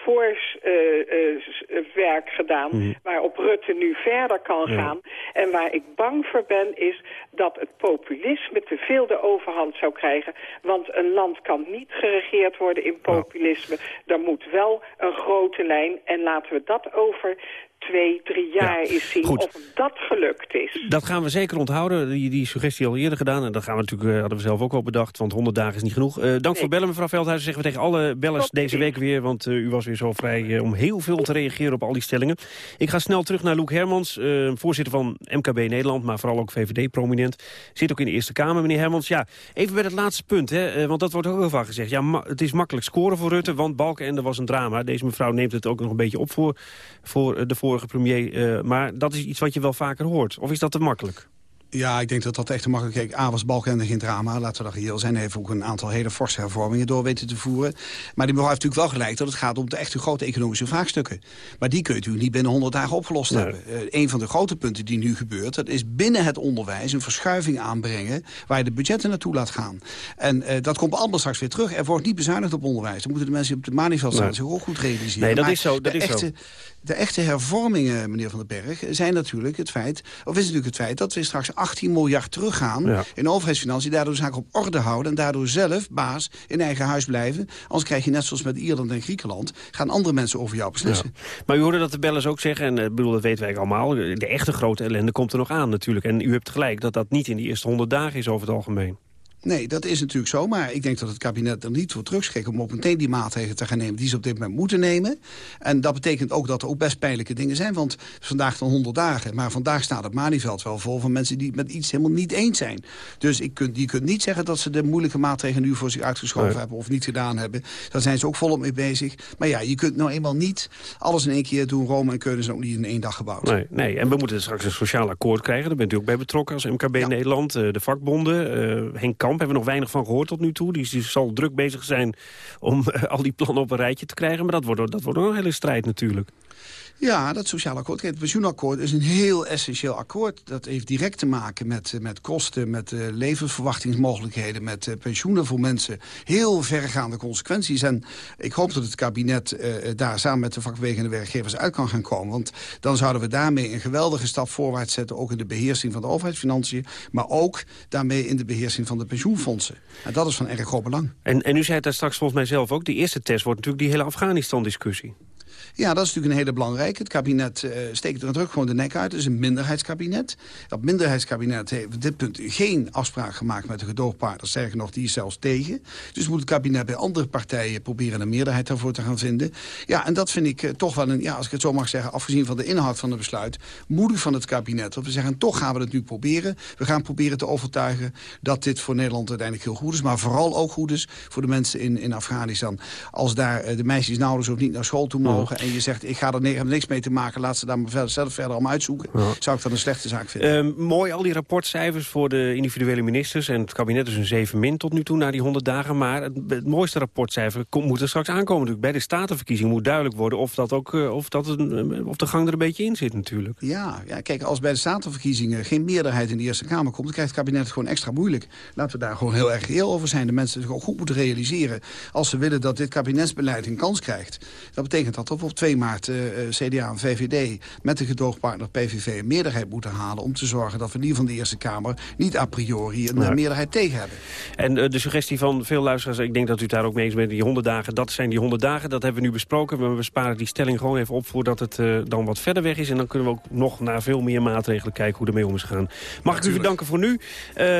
voorwerk gedaan waarop Rutte nu verder kan Ja. gaan. En waar ik bang voor ben is dat het populisme te veel de overhand zou krijgen. Want een land kan niet geregeerd worden in populisme. Er moet wel een grote lijn. En laten we dat over twee, drie jaar is zien Goed. of dat gelukt is. Dat gaan we zeker onthouden. Die, die suggestie al eerder gedaan. En dat gaan we natuurlijk, eh, hadden we zelf ook al bedacht. Want 100 dagen is niet genoeg. Eh, dank voor bellen, mevrouw Veldhuizen. Zeggen we tegen alle bellers deze week weer. Want eh, u was weer zo vrij om heel veel te reageren op al die stellingen. Ik ga snel terug naar Loek Hermans. voorzitter van MKB Nederland. Maar vooral ook VVD-prominent. Zit ook in de Eerste Kamer, meneer Hermans. Ja, even bij het laatste punt. Hè, want dat wordt ook heel vaak gezegd. Ja, het is makkelijk scoren voor Rutte. Want Balkenende was een drama. Deze mevrouw neemt het ook nog een beetje op voor, voor de vorige premier. eh, maar dat is iets wat je wel vaker hoort. Of is dat te makkelijk? Ja, ik denk dat dat echt te makkelijk... Kijk, A was Balkenende geen drama, laten we dat reëel zijn. Hij heeft ook een aantal hele forse hervormingen door weten te voeren. Maar die mevrouw heeft natuurlijk wel gelijk dat het gaat om de echte grote economische vraagstukken. Maar die kun je natuurlijk niet binnen 100 dagen opgelost hebben. Uh, een van de grote punten die nu gebeurt... dat is binnen het onderwijs een verschuiving aanbrengen... waar je de budgetten naartoe laat gaan. En uh, dat komt allemaal straks weer terug. Er wordt niet bezuinigd op onderwijs. Dan moeten de mensen op het maniveld staan Nee. zich ook goed realiseren. Nee, dat Maar is zo, dat de is zo. echte, De echte hervormingen, meneer Van den Berg, zijn natuurlijk het feit... of is natuurlijk het feit dat we straks 18 miljard teruggaan... Ja. in overheidsfinanciën, daardoor zaak op orde houden... en daardoor zelf baas in eigen huis blijven. Anders krijg je net zoals met Ierland en Griekenland... gaan andere mensen over jou beslissen. Maar u hoorde dat de bellers ook zeggen, en eh, ik bedoel, dat weten wij allemaal... de echte grote ellende komt er nog aan natuurlijk. En u hebt gelijk dat dat niet in die eerste 100 dagen is over het algemeen. Nee, dat is natuurlijk zo. Maar ik denk dat het kabinet er niet voor terugschrikt... om op meteen die maatregelen te gaan nemen die ze op dit moment moeten nemen. En dat betekent ook dat er ook best pijnlijke dingen zijn. Want vandaag dan 100 dagen. Maar vandaag staat het Malieveld wel vol van mensen die het met iets helemaal niet eens zijn. Dus ik kunt, je kunt niet zeggen dat ze de moeilijke maatregelen nu voor zich uitgeschoven Nee. hebben... of niet gedaan hebben. Daar zijn ze ook volop mee bezig. Maar ja, je kunt nou eenmaal niet alles in één keer doen. Rome en Keulen zijn ook niet in één dag gebouwd. Nee, nee, en we moeten straks een sociaal akkoord krijgen. Daar bent u ook bij betrokken als MKB Nederland. eh, de vakbonden. eh, Henk Kamp hebben we nog weinig van gehoord tot nu toe. Die, zal druk bezig zijn om eh, al die plannen op een rijtje te krijgen. Maar dat wordt, dat wordt een hele strijd natuurlijk. Ja, dat sociaal akkoord. Het pensioenakkoord is een heel essentieel akkoord. Dat heeft direct te maken met, eh, met kosten, met eh, levensverwachtingsmogelijkheden... met eh, pensioenen voor mensen. Heel verregaande consequenties. En ik hoop dat het kabinet daar samen met de vakbeweging en de werkgevers uit kan gaan komen. Want dan zouden we daarmee een geweldige stap voorwaarts zetten... ook in de beheersing van de overheidsfinanciën... maar ook daarmee in de beheersing van de pensioenfondsen. En dat is van erg groot belang. En, en u zei het daar straks volgens mij zelf ook. Die eerste test wordt natuurlijk die hele Afghanistan-discussie. Ja, dat is natuurlijk een hele belangrijke. Het kabinet eh, steekt er druk gewoon de nek uit. Het is een minderheidskabinet. Dat minderheidskabinet heeft op dit punt geen afspraak gemaakt met de gedoogpartners. Sterker nog, die is zelfs tegen. Dus moet het kabinet bij andere partijen proberen een meerderheid daarvoor te gaan vinden. Ja, en dat vind ik eh, toch wel een, ja, als ik het zo mag zeggen, afgezien van de inhoud van het besluit, moedig van het kabinet. Dat we zeggen, toch gaan we het nu proberen. We gaan proberen te overtuigen dat dit voor Nederland uiteindelijk heel goed is. Maar vooral ook goed is voor de mensen in, in Afghanistan. Als daar eh, de meisjes nauwelijks of niet naar school toe mogen... en je zegt, ik ga er niks mee te maken... laat ze daar maar verder, zelf verder allemaal uitzoeken... zou ik dat een slechte zaak vinden. Eh, mooi, al die rapportcijfers voor de individuele ministers. En het kabinet is een 7 min tot nu toe, na die 100 dagen. Maar het, het mooiste rapportcijfer komt, moet er straks aankomen. Natuurlijk. Bij de statenverkiezing moet duidelijk worden... of, dat ook, eh, of, dat een, eh, of de gang er een beetje in zit natuurlijk. Ja, ja, kijk, als bij de statenverkiezingen geen meerderheid in de Eerste Kamer komt... dan krijgt het kabinet het gewoon extra moeilijk. Laten we daar gewoon heel erg reëel over zijn. De mensen zich ook goed moeten realiseren... als ze willen dat dit kabinetsbeleid een kans krijgt. Dat betekent dat op 2 maart eh, eh, CDA en VVD... met de gedoogpartner PVV een meerderheid moeten halen... om te zorgen dat we in ieder geval in de Eerste Kamer... niet a priori een eh, meerderheid tegen hebben. En de suggestie van veel luisteraars, ik denk dat u daar ook mee eens bent... die 100 dagen, dat zijn die 100 dagen, dat hebben we nu besproken. Maar we sparen die stelling gewoon even op voordat het dan wat verder weg is. En dan kunnen we ook nog naar veel meer maatregelen kijken hoe ermee om is gegaan. Mag ik u bedanken voor nu.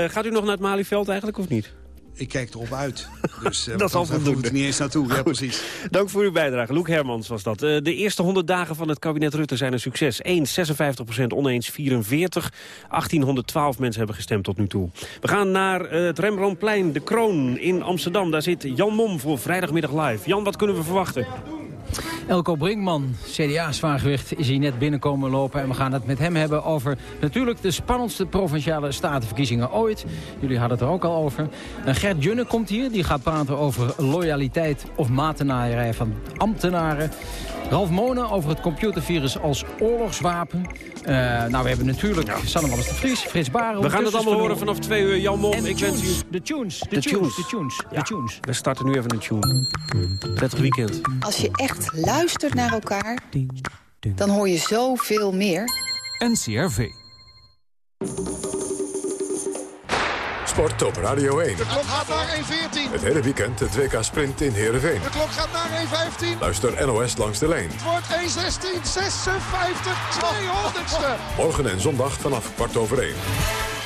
Gaat u nog naar het Malieveld eigenlijk of niet? Ik kijk erop uit. <laughs> Dus uh, Dat is al voldoende. er niet eens naartoe. Ja, precies. Dank voor uw bijdrage. Loek Hermans was dat. Eh, de eerste 100 dagen van het kabinet Rutte zijn een succes. Eens 56% oneens 44. 1812 mensen hebben gestemd tot nu toe. We gaan naar eh, het Rembrandtplein, de Kroon in Amsterdam. Daar zit Jan Mom voor vrijdagmiddag live. Jan, wat kunnen we verwachten? Elko Brinkman, CDA-zwaargewicht, is hier net binnenkomen lopen. En we gaan het met hem hebben over natuurlijk de spannendste provinciale statenverkiezingen ooit. Jullie hadden het er ook al over. En Gert Junne komt hier, die gaat praten over loyaliteit of matenaaierij van ambtenaren. Ralf Monen over het computervirus als oorlogswapen. Eh, nou, we hebben natuurlijk Sanne Wallis de Vries, Frits Baren. We gaan het allemaal horen vanaf twee uur. Jan Mom, ik wens u... de tunes, de, De tunes, de tunes, de Ja, tunes. We starten nu even een tune. Prettig weekend. Als je echt luistert naar elkaar, dan hoor je zoveel meer. NCRV. Sport op Radio 1. De klok gaat naar 1.14. Het hele weekend het WK Sprint in Heerenveen. De klok gaat naar 1.15. Luister NOS langs de lijn. Het wordt 1.16, 56, 200ste. Morgen en zondag vanaf kwart over 1.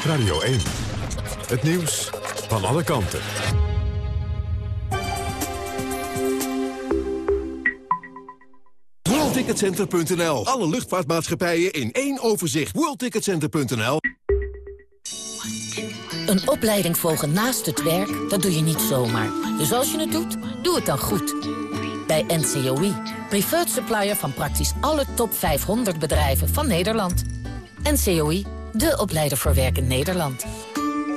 Radio 1. Het nieuws van alle kanten. WorldTicketCenter.nl. Alle luchtvaartmaatschappijen in één overzicht. WorldTicketCenter.nl. Een opleiding volgen naast het werk, dat doe je niet zomaar. Dus als je het doet, doe het dan goed. Bij NCOI, preferred supplier van praktisch alle top 500 bedrijven van Nederland. NCOI, de opleider voor werk in Nederland.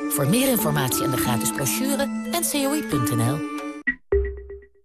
Voor meer informatie en de gratis brochure, ncoi.nl.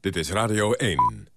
Dit is Radio 1.